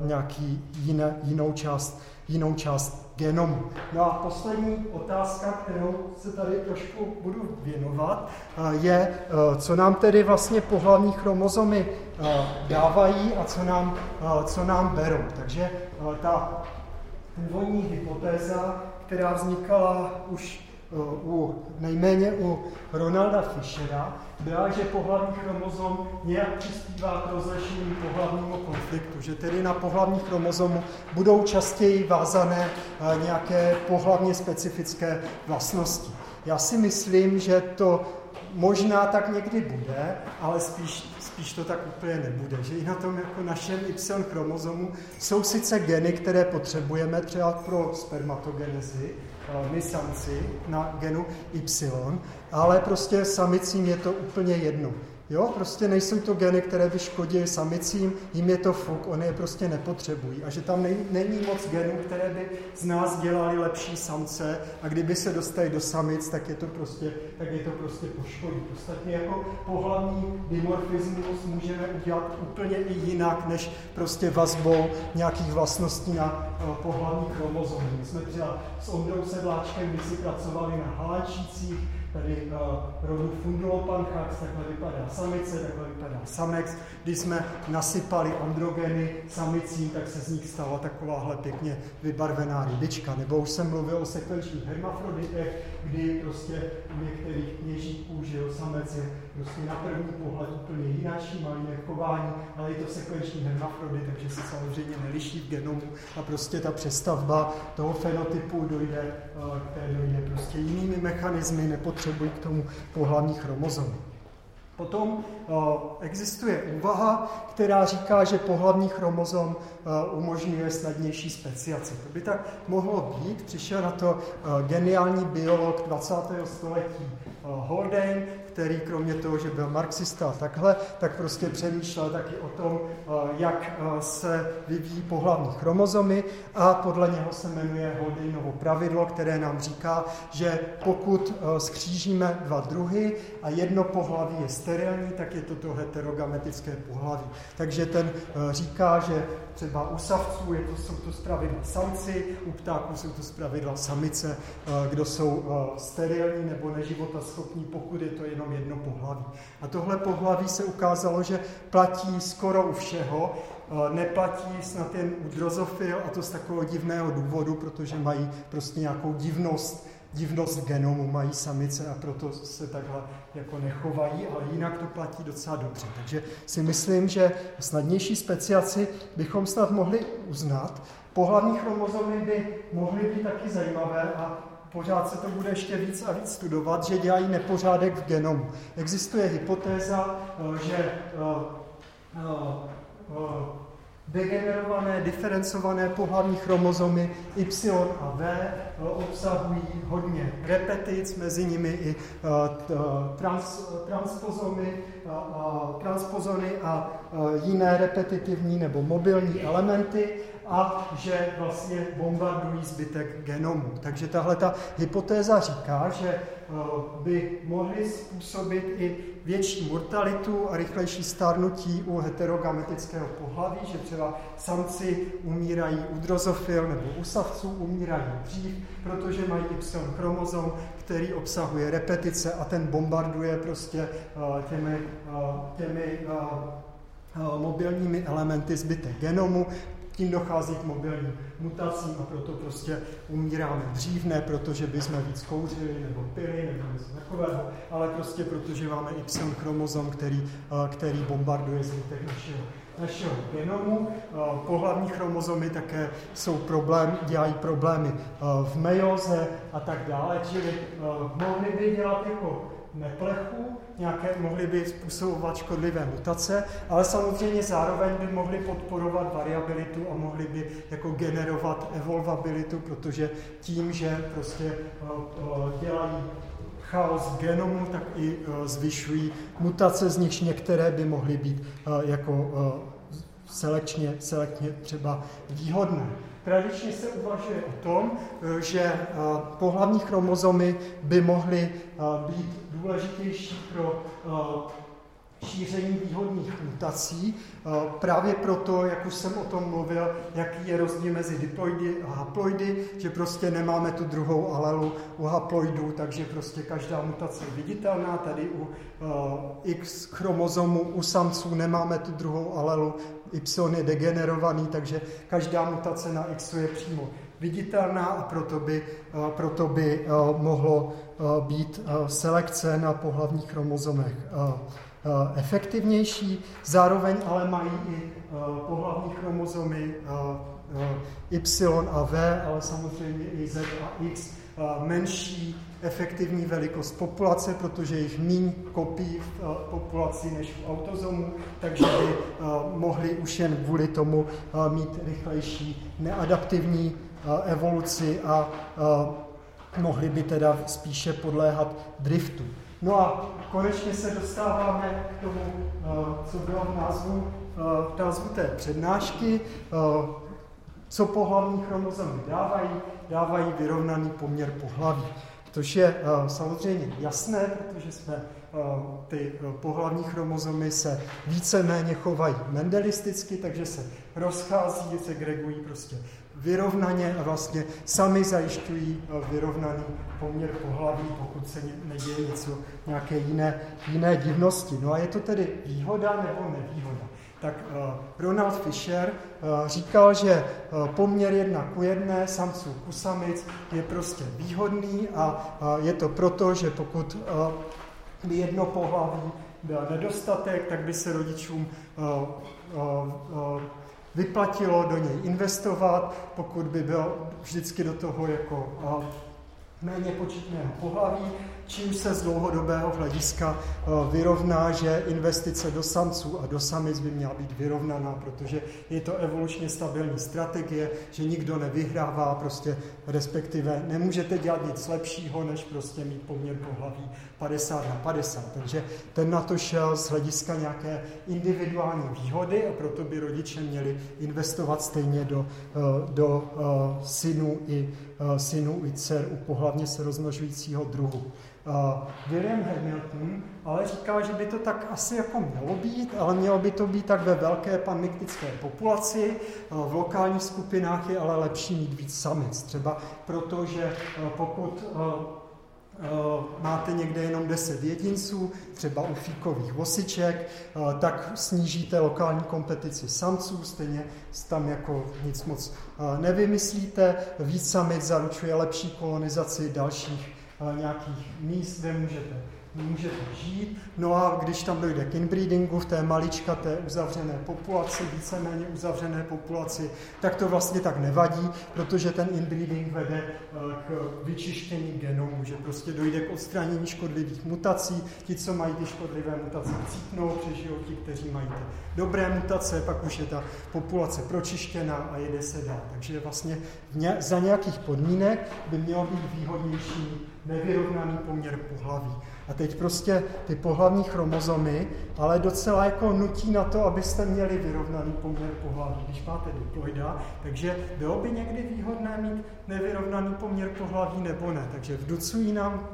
nějaký jiné, jinou část jinou část genomu. No a poslední otázka, kterou se tady trošku budu věnovat, eh, je, eh, co nám tedy vlastně pohlavní chromozomy eh, dávají a co nám, co nám berou. Takže ta původní hypotéza, která vznikala už u, nejméně u Ronalda Fischera, byla, že pohlavní chromozom nějak přispívá k rozlišení pohlavního konfliktu, že tedy na pohlavní chromozomu budou častěji vázané eh, nějaké pohlavně specifické vlastnosti. Já si myslím, že to možná tak někdy bude, ale spíš, spíš to tak úplně nebude. Že i na tom jako našem Y chromozomu jsou sice geny, které potřebujeme třeba pro spermatogenezi, eh, my samci na genu Y, ale prostě samicím je to úplně jedno. Jo, prostě nejsou to geny, které by škodily samicím, jim je to fuk, oni je prostě nepotřebují. A že tam není, není moc genů, které by z nás dělali lepší samce a kdyby se dostali do samic, tak je to prostě, tak je to prostě poškodí. Ostatně jako pohlavní dimorfismus můžeme udělat úplně i jinak, než prostě vazbou nějakých vlastností na uh, pohlavní chromozomy. My jsme třeba s Ondrou Sedláčkem, když si pracovali na halančících, tady uh, rodu Fundulopanchax, takhle vypadá samice, takhle vypadá samex. Když jsme nasypali androgeny samicím, tak se z nich stala takováhle pěkně vybarvená rybička. Nebo už jsem mluvil o sekvenčních hermafroditech, kdy prostě u některých kněžíků, že samec je prostě na první pohled úplně jináčí, má jiné chování, ale je to sekvenční hermafrodit, takže se samozřejmě neliší v genomu a prostě ta přestavba toho fenotypu dojde, které dojde prostě jinými mechanismy, nepotřebují k tomu pohlavní chromozomy. Potom uh, existuje úvaha, která říká, že pohlavní chromozom uh, umožňuje snadnější speciaci. To by tak mohlo být. Přišel na to geniální biolog 20. století Haldane, který kromě toho, že byl marxista takhle, tak prostě přemýšlel taky o tom, jak se vyvíjí pohlavní chromozomy a podle něho se jmenuje Haldaneovo pravidlo, které nám říká, že pokud skřížíme dva druhy a jedno pohlaví je sterilní, tak je to to heterogametické pohlaví. Takže ten říká, že třeba u savců je to, jsou to zpravidla samci, u ptáků jsou to zpravidla samice, kdo jsou sterilní nebo neživotaschopní, pokud je to jenom jedno pohlaví. A tohle pohlaví se ukázalo, že platí skoro u všeho, neplatí snad jen u drozofil a to z takového divného důvodu, protože mají prostě nějakou divnost divnost genomu mají samice a proto se takhle jako nechovají, ale jinak to platí docela dobře. Takže si myslím, že snadnější speciaci bychom snad mohli uznat. Pohlavní chromozomy by mohly být taky zajímavé a pořád se to bude ještě víc a víc studovat, že dělají nepořádek v genomu. Existuje hypotéza, eh, že eh, eh, degenerované, diferencované pohlavní chromozomy Y a V obsahují hodně repetic, mezi nimi i trans, transpozomy, transpozony a jiné repetitivní nebo mobilní elementy a že vlastně bombardují zbytek genomu. Takže tahle ta hypotéza říká, že eh, by mohly způsobit i větší mortalitu a rychlejší stárnutí u heterogametického pohlaví, že třeba samci umírají u drozofil nebo u savců umírají dřív, protože mají Y chromozom, který obsahuje repetice a ten bombarduje prostě eh, těmi, eh, těmi mobilními elementy zbytek genomu tím dochází k mobilním mutacím a proto prostě umíráme dřív, ne protože bychom víc kouřili nebo pili nebo něco takového, ale prostě protože máme Y chromozom, který, eh, který bombarduje zbytek našeho, našeho genomu. Eh, pohlavní chromozomy také jsou problém, dělají problémy eh, v mejoze a tak dále, čili mohli by dělat jako neplechu, nějaké mohly by způsobovat škodlivé mutace, ale samozřejmě zároveň by mohly podporovat variabilitu a mohly by jako generovat evolvabilitu, protože tím, že prostě eh, eh, dělají chaos genomu, tak i eh, zvyšují mutace, z nichž některé by mohly být jako selekčně, selekčně třeba výhodné. Tradičně se uvažuje o tom, že pohlavní chromozomy by mohly být důležitější pro eh, šíření výhodných mutací. Eh, právě proto, jak už jsem o tom mluvil, jaký je rozdíl mezi diploidy a haploidy, že prostě nemáme tu druhou alelu u haploidů, takže prostě každá mutace je viditelná. Tady u eh, X chromozomu u samců nemáme tu druhou alelu, Y je degenerovaný, takže každá mutace na X je přímo viditelná a proto by, proto by mohlo být selekce na pohlavních chromozomech efektivnější, zároveň ale mají i pohlavní chromozomy Y a V, ale samozřejmě i Z a X menší efektivní velikost populace, protože jich méně kopií v populaci než v autozomu, takže by mohli už jen kvůli tomu mít rychlejší neadaptivní evoluci a mohli by teda spíše podléhat driftu. No a konečně se dostáváme k tomu, co bylo v názvu, v názvu té přednášky, co pohlavní chromozomy dávají, dávají vyrovnaný poměr pohlaví. Což je samozřejmě jasné, protože jsme ty pohlavní chromozomy se víceméně chovají mendelisticky, takže se rozchází, segregují prostě vyrovnaně a vlastně sami zajišťují eh, vyrovnaný poměr pohlaví, pokud se neděje něco, nějaké jiné, jiné divnosti. No a je to tedy výhoda nebo nevýhoda? Tak uh, Ronald Fisher uh, říkal, že uh, poměr jedna ku jedné samců ku samic je prostě výhodný a je to proto, že pokud by jedno pohlaví byl nedostatek, tak by se rodičům vyplatilo do něj investovat, pokud by byl vždycky do toho jako méně početného pohlaví, čímž se z dlouhodobého hlediska eh, vyrovná, že investice do samců a do samic by měla být vyrovnaná, protože je to evolučně stabilní strategie, že nikdo nevyhrává, prostě respektive nemůžete dělat nic lepšího, než prostě mít poměr pohlaví 50 na 50. Takže ten na to šel z hlediska nějaké individuální výhody a proto by rodiče měli investovat stejně do, eh, do eh, synů i, synů i dcer u pohlavně se rozmnožujícího druhu. William Hamilton ale říká, že by to tak asi jako mělo být, ale mělo by to být tak ve velké panmiktické populaci. V lokálních skupinách je ale lepší mít víc samic. Třeba proto, že pokud máte někde jenom 10 jedinců, třeba u fíkových vosiček, tak snížíte lokální kompetici samců, stejně tam jako nic moc nevymyslíte. Víc samic zaručuje lepší kolonizaci dalších nějakých míst, kde můžete může žít. No a když tam dojde k inbreedingu v té maličkaté uzavřené populaci, víceméně uzavřené populaci, tak to vlastně tak nevadí, protože ten inbreeding vede eh, k vyčištění genomu, že prostě dojde k odstranění škodlivých mutací. Ti, co mají ty škodlivé mutace, cítnou, přežijou ti, kteří mají ty dobré mutace, pak už je ta populace pročištěná a jede se dál. Takže vlastně za nějakých podmínek by mělo být výhodnější nevyrovnaný poměr pohlaví. A teď prostě ty pohlavní chromozomy, ale docela jako nutí na to, abyste měli vyrovnaný poměr pohlaví, když máte diploida. Takže bylo by někdy výhodné mít nevyrovnaný poměr pohlaví nebo ne. Takže vnucují nám,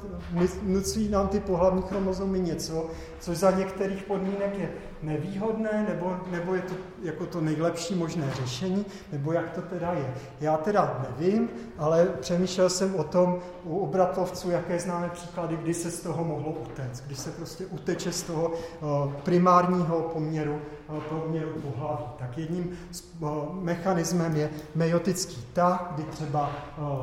vnucují nám ty pohlavní chromozomy něco, což za některých podmínek je nevýhodné, nebo, nebo je to jako to nejlepší možné řešení, nebo jak to teda je. Já teda nevím, ale přemýšlel jsem o tom u obratlovců, jaké známe příklady, kdy se z toho mohlo utéct, kdy se prostě uteče z toho uh, primárního poměru, uh, poměru pohlaví. Tak jedním z, uh, mechanismem je meiotický tah, kdy třeba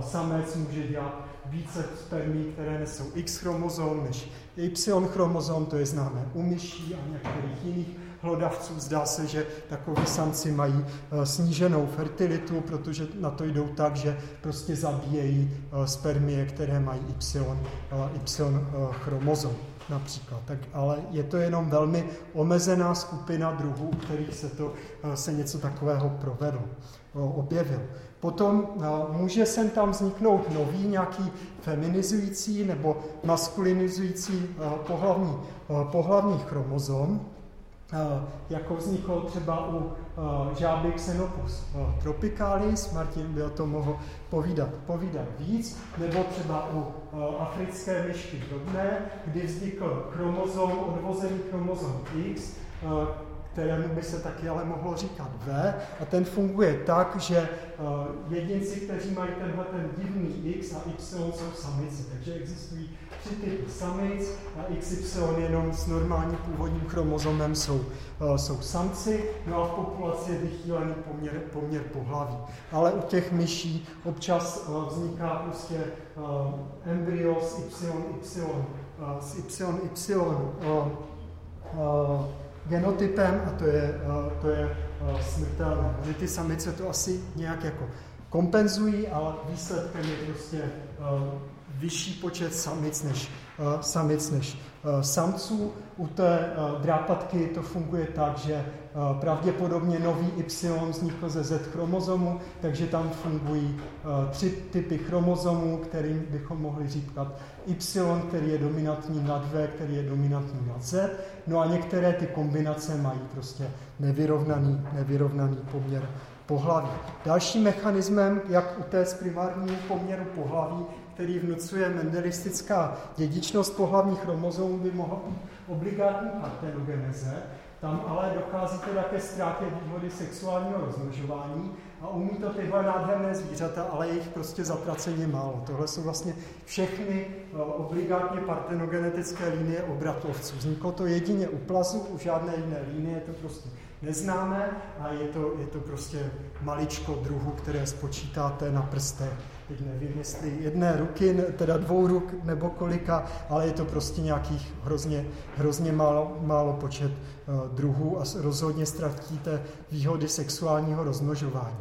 samec může dělat více spermí, které nesou X chromozom než Y chromozom, to je známé u myší a některých jiných hlodavců. Zdá se, že takoví samci mají eh, sníženou fertilitu, protože na to jdou tak, že prostě zabíjejí eh, spermie, které mají Y, eh, y chromozom například. Tak, ale je to jenom velmi omezená skupina druhů, u kterých se, to, se něco takového provedlo, objevilo. Potom může sem tam vzniknout nový nějaký feminizující nebo maskulinizující pohlavní, pohlavní chromozom, jako vznikl třeba u žáby Xenopus tropicalis, Martin by o tom mohl povídat, povídat víc, nebo třeba u africké myšky drobné, kdy vznikl chromozom, odvozený chromozom X, kterému by se taky ale mohlo říkat V, a ten funguje tak, že jedinci, kteří mají tenhle ten divný X a Y, jsou samice, takže existují tři typy samic a XY jenom s normálním původním chromozomem jsou, uh, jsou samci, no a v populaci je vychýlený poměr, poměr pohlaví. Ale u těch myší občas uh, vzniká prostě embryo s XY, uh, s uh, uh, genotypem a to je, uh, to je uh, smrtelné. Že ty samice to asi nějak jako kompenzují, ale výsledkem je prostě uh, vyšší počet samic než, samic než samců. U té uh, drápatky to funguje tak, že uh, pravděpodobně nový Y vznikl ze Z chromozomu, takže tam fungují tři typy chromozomů, kterým bychom mohli říkat Y, který je dominantní nad V, který je dominantní nad Z. No a některé ty kombinace mají prostě nevyrovnaný, nevyrovnaný poměr pohlaví. Dalším mechanismem, jak u té primárního poměru pohlaví, který vnucuje mendelistická dědičnost pohlavních chromozomů, by mohla být obligátní partenogeneze. Tam ale dochází teda ke ztrátě výhody sexuálního rozmnožování a umí to tyhle nádherné zvířata, ale je jich prostě zatraceně málo. Tohle jsou vlastně všechny eh, obligátně partenogenetické linie obratlovců. Vzniklo to jedině u plazu, u žádné jiné linie to prostě neznáme a je to, je to prostě maličko druhu, které spočítáte na prstech teď nevím, jestli jedné ruky, teda dvou ruk nebo kolika, ale je to prostě nějakých hrozně, hrozně málo, málo počet uh, druhů a rozhodně ztratíte výhody sexuálního rozmnožování.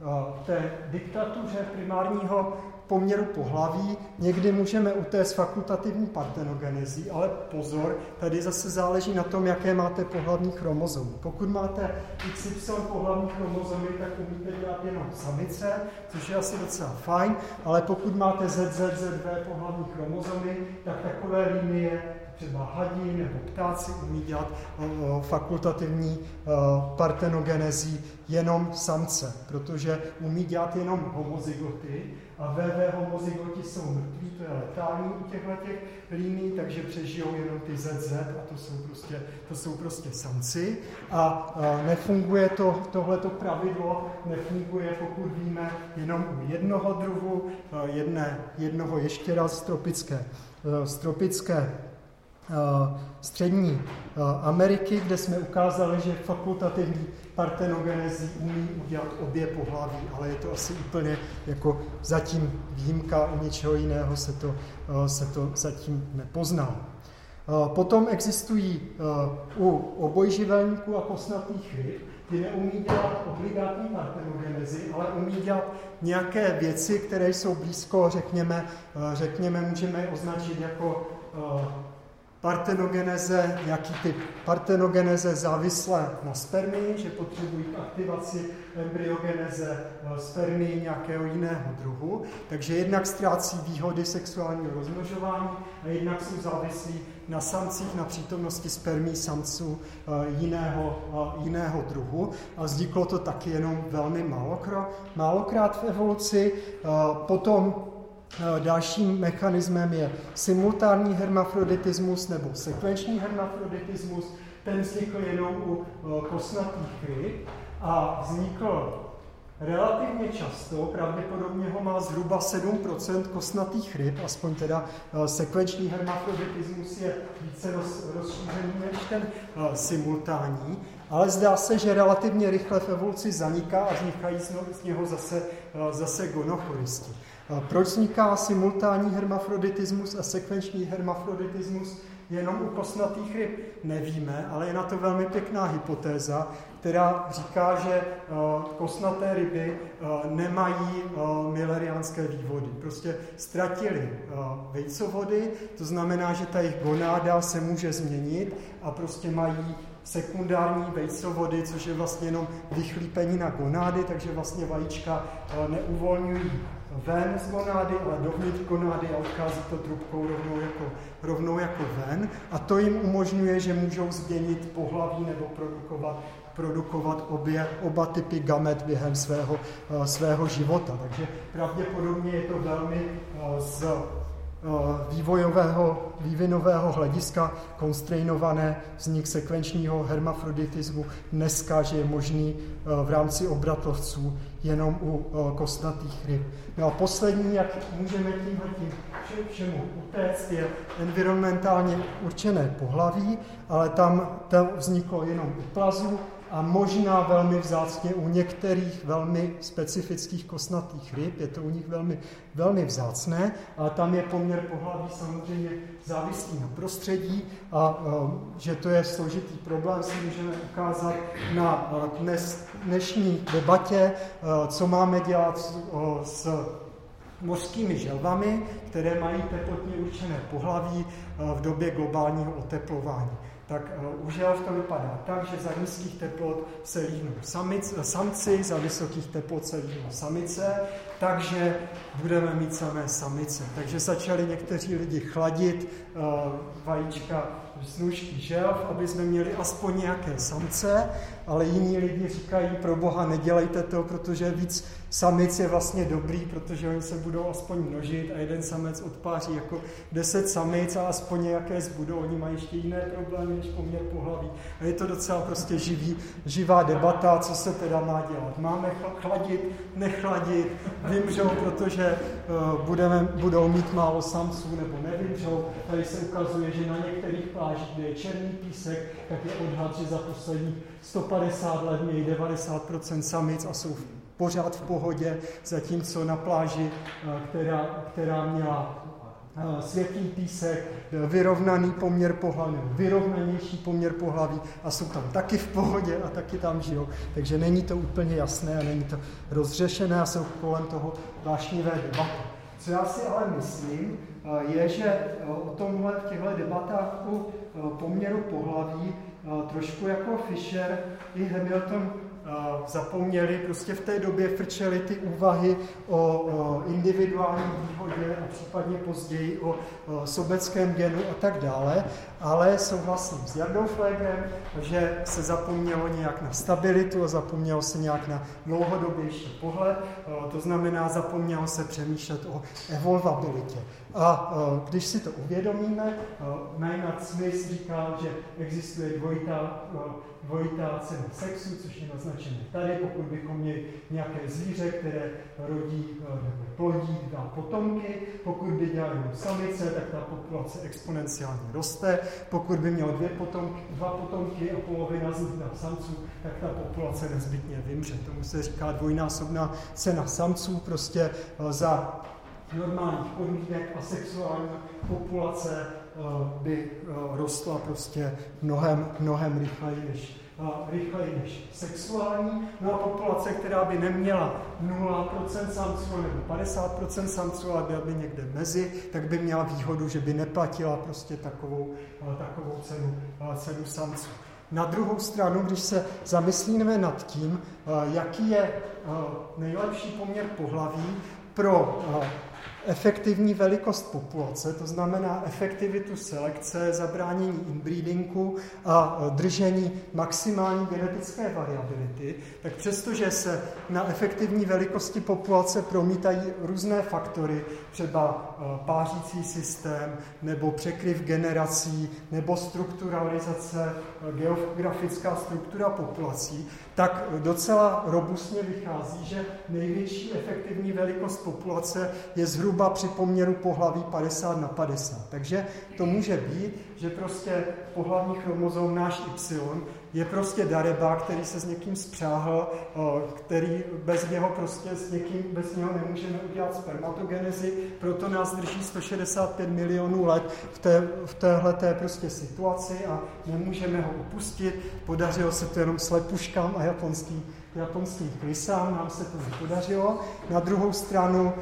Uh, té diktatuře primárního poměru pohlaví. Někdy můžeme utéct fakultativní partenogenezí, ale pozor, tady zase záleží na tom, jaké máte pohlavní chromozomy. Pokud máte XY pohlavní chromozomy, tak umíte dělat jenom samice, což je asi docela fajn, ale pokud máte ZZZV pohlavní chromozomy, tak takové linie třeba hadí nebo ptáci umí dělat fakultativní partenogenezí jenom samce, protože umí dělat jenom homozygoty a VV homozygoti jsou mrtví, to je letální u těchto těch líní, takže přežijou jenom ty ZZ a to jsou prostě, to jsou prostě samci. A, a nefunguje to, tohleto pravidlo, nefunguje, pokud víme, jenom u jednoho druhu, jedné, jednoho ještěra z tropické, z tropické střední Ameriky, kde jsme ukázali, že fakultativní partenogenezi umí udělat obě pohlaví, ale je to asi úplně jako zatím výjimka, u něčeho jiného se to, se to zatím nepoznalo. Potom existují u obojživelníků a kosnatých ryb, ty neumí dělat obligátní partenogenezi, ale umí dělat nějaké věci, které jsou blízko, řekněme, řekněme můžeme je označit jako partenogeneze, nějaký typ partenogeneze závislé na spermii, že potřebují k aktivaci embryogeneze eh, spermii nějakého jiného druhu. Takže jednak ztrácí výhody sexuálního rozmnožování a jednak jsou závislí na samcích, na přítomnosti spermí samců eh, jiného, eh, jiného druhu. A vzniklo to taky jenom velmi málokrát, v evoluci. Potom dalším mechanismem je simultánní hermafroditismus nebo sekvenční hermafroditismus. Ten vznikl jenom u eh, kosnatých ryb a vznikl relativně často, pravděpodobně ho má zhruba 7% kosnatých ryb, aspoň teda eh, sekvenční hermafroditismus je více rozšířený než ten simultánní, ale zdá se, že relativně rychle v evoluci zaniká a vznikají z něho zase, zase gonochoristi. Proč vzniká simultánní hermafroditismus a sekvenční hermafroditismus jenom u kosnatých ryb? Nevíme, ale je na to velmi pěkná hypotéza, která říká, že eh, kosnaté ryby eh, nemají eh, mileriánské vývody. Prostě ztratili vejcovody, to znamená, že ta jejich gonáda se může změnit a prostě mají sekundární vejcovody, což je vlastně jenom vychlípení na gonády, takže vlastně vajíčka neuvolňují ven z gonády, ale dovnitř gonády a odchází to trubkou rovnou jako, rovnou jako ven. A to jim umožňuje, že můžou změnit pohlaví nebo produkovat, produkovat obě, oba typy gamet během svého, uh, svého života. Takže pravděpodobně je to velmi uh, z Eh, vývojového, vývinového hlediska konstrainované vznik sekvenčního hermafroditismu dneska, že je možný eh, v rámci obratlovců jenom u eh, kostnatých ryb. No a poslední, jak můžeme tímhle tím všemu utéct, je environmentálně určené pohlaví, ale tam to vzniklo jenom u plazu, a možná velmi vzácně u některých velmi specifických kosnatých ryb, je to u nich velmi, velmi vzácné, a tam je poměr pohlaví samozřejmě závislý na prostředí a, a že to je složitý problém, si můžeme ukázat na dnes, dnešní debatě, co máme dělat s mořskými želvami, které mají teplotně určené pohlaví v době globálního oteplování tak uh, užel to vypadá tak, že za nízkých teplot se líhnou samic, samci, za vysokých teplot se líhnou samice, takže budeme mít samé samice. Takže začali někteří lidi chladit uh, vajíčka snůžky želv, aby jsme měli aspoň nějaké samce, ale jiní lidi říkají, pro boha nedělejte to, protože víc samic je vlastně dobrý, protože oni se budou aspoň množit a jeden samec odpáří jako deset samic a aspoň nějaké zbudou. Oni mají ještě jiné problémy než poměr pohlaví. A je to docela prostě živý, živá debata, co se teda má dělat. Máme chladit, nechladit, vymřou, protože uh, budeme, budou mít málo samců nebo nevymřou. Tady se ukazuje, že na některých plážích, kde je černý písek, tak je odhad, že za poslední 150 let mějí 90% samic a jsou v pořád v pohodě, zatímco na pláži, eh, která, která měla eh, světlý písek, vyrovnaný poměr pohlaví, vyrovnanější poměr pohlaví a jsou tam taky v pohodě a taky tam žijou. Takže není to úplně jasné a není to rozřešené a jsou kolem toho vášnivé debaty. Co já si ale myslím, eh, je, že o tomhle v těchto debatách o poměru pohlaví trošku jako Fisher i Hamilton zapomněli, prostě v té době frčely ty úvahy o, individuální výhodě a případně později o, sobeckém genu a tak dále, ale souhlasím s Jardou Flegrem, že se zapomnělo nějak na stabilitu a zapomnělo se nějak na dlouhodobější pohled, to znamená zapomnělo se přemýšlet o evolvabilitě. A když si to uvědomíme, Maynard Smith říkal, že existuje dvojitá dvojitá cena sexu, což je naznačené tady, pokud bychom měli nějaké zvíře, které rodí nebo plodí, dá potomky, pokud by dělali samice, tak ta populace exponenciálně roste, pokud by měl dvě potomky, dva potomky a polovina z nich samců, tak ta populace nezbytně vymře. Tomu se říká dvojnásobná cena samců, prostě za normálních podmínek a sexuální populace by rostla prostě mnohem, mnohem rychleji než rychleji než sexuální. No a populace, která by neměla 0% samců nebo 50% samců, ale byla by někde mezi, tak by měla výhodu, že by neplatila prostě takovou, takovou cenu, cenu samců. Na druhou stranu, když se zamyslíme nad tím, jaký je nejlepší poměr pohlaví pro efektivní velikost populace, to znamená efektivitu selekce, zabránění inbreedingu a držení maximální genetické variability, tak přestože se na efektivní velikosti populace promítají různé faktory, třeba pářící systém, nebo překryv generací, nebo strukturalizace, geografická struktura populací, tak docela robustně vychází, že největší efektivní velikost populace je zhruba při poměru pohlaví 50 na 50. Takže to může být, že prostě pohlavní chromozom náš Y je prostě dareba, který se s někým spřáhl, který bez něho prostě s někým, bez něho nemůžeme udělat spermatogenezi, proto nás drží 165 milionů let v, té, v téhleté prostě situaci a nemůžeme ho opustit. Podařilo se to jenom slepuškám a japonským japonským klisám, nám se to nepodařilo. Na druhou stranu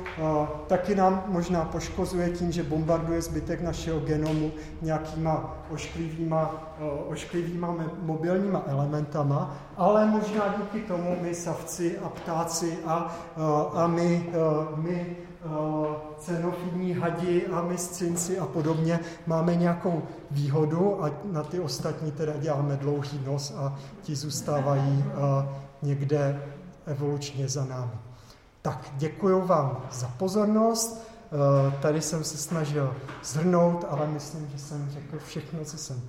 taky nám možná poškozuje tím, že bombarduje zbytek našeho genomu nějakýma ošklivýma, ošklivýma mobilníma elementama, ale možná díky tomu my savci a ptáci a, a my, my cenofidní hadi a mistřinci a podobně máme nějakou výhodu a na ty ostatní teda děláme dlouhý nos a ti zůstávají někde evolučně za námi. Tak děkuji vám za pozornost. Tady jsem se snažil zhrnout, ale myslím, že jsem řekl všechno, co jsem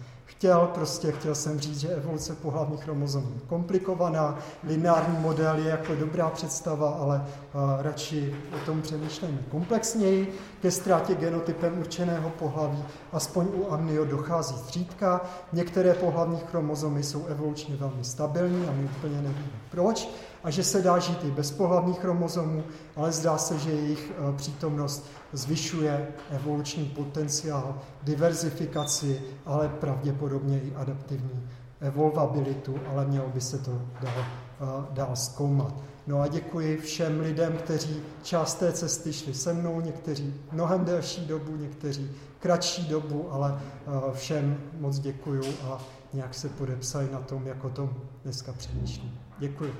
chtěl. Prostě chtěl jsem říct, že evoluce pohlavních chromozomů je komplikovaná, lineární model je jako dobrá představa, ale uh, radši o tom přemýšlejme komplexněji. Ke ztrátě genotypem určeného pohlaví aspoň u amnio dochází zřídka. Některé pohlavní chromozomy jsou evolučně velmi stabilní a my úplně nevíme proč a že se dá žít i bez pohlavních chromozomů, ale zdá se, že jejich eh, přítomnost zvyšuje evoluční potenciál, diverzifikaci, ale pravděpodobně i adaptivní evolvabilitu, ale mělo by se to dál, eh, dál zkoumat. No a děkuji všem lidem, kteří část té cesty šli se mnou, někteří mnohem delší dobu, někteří kratší dobu, ale eh, všem moc děkuju a nějak se podepsali na tom, jak o tom dneska přemýšlím. Děkuji.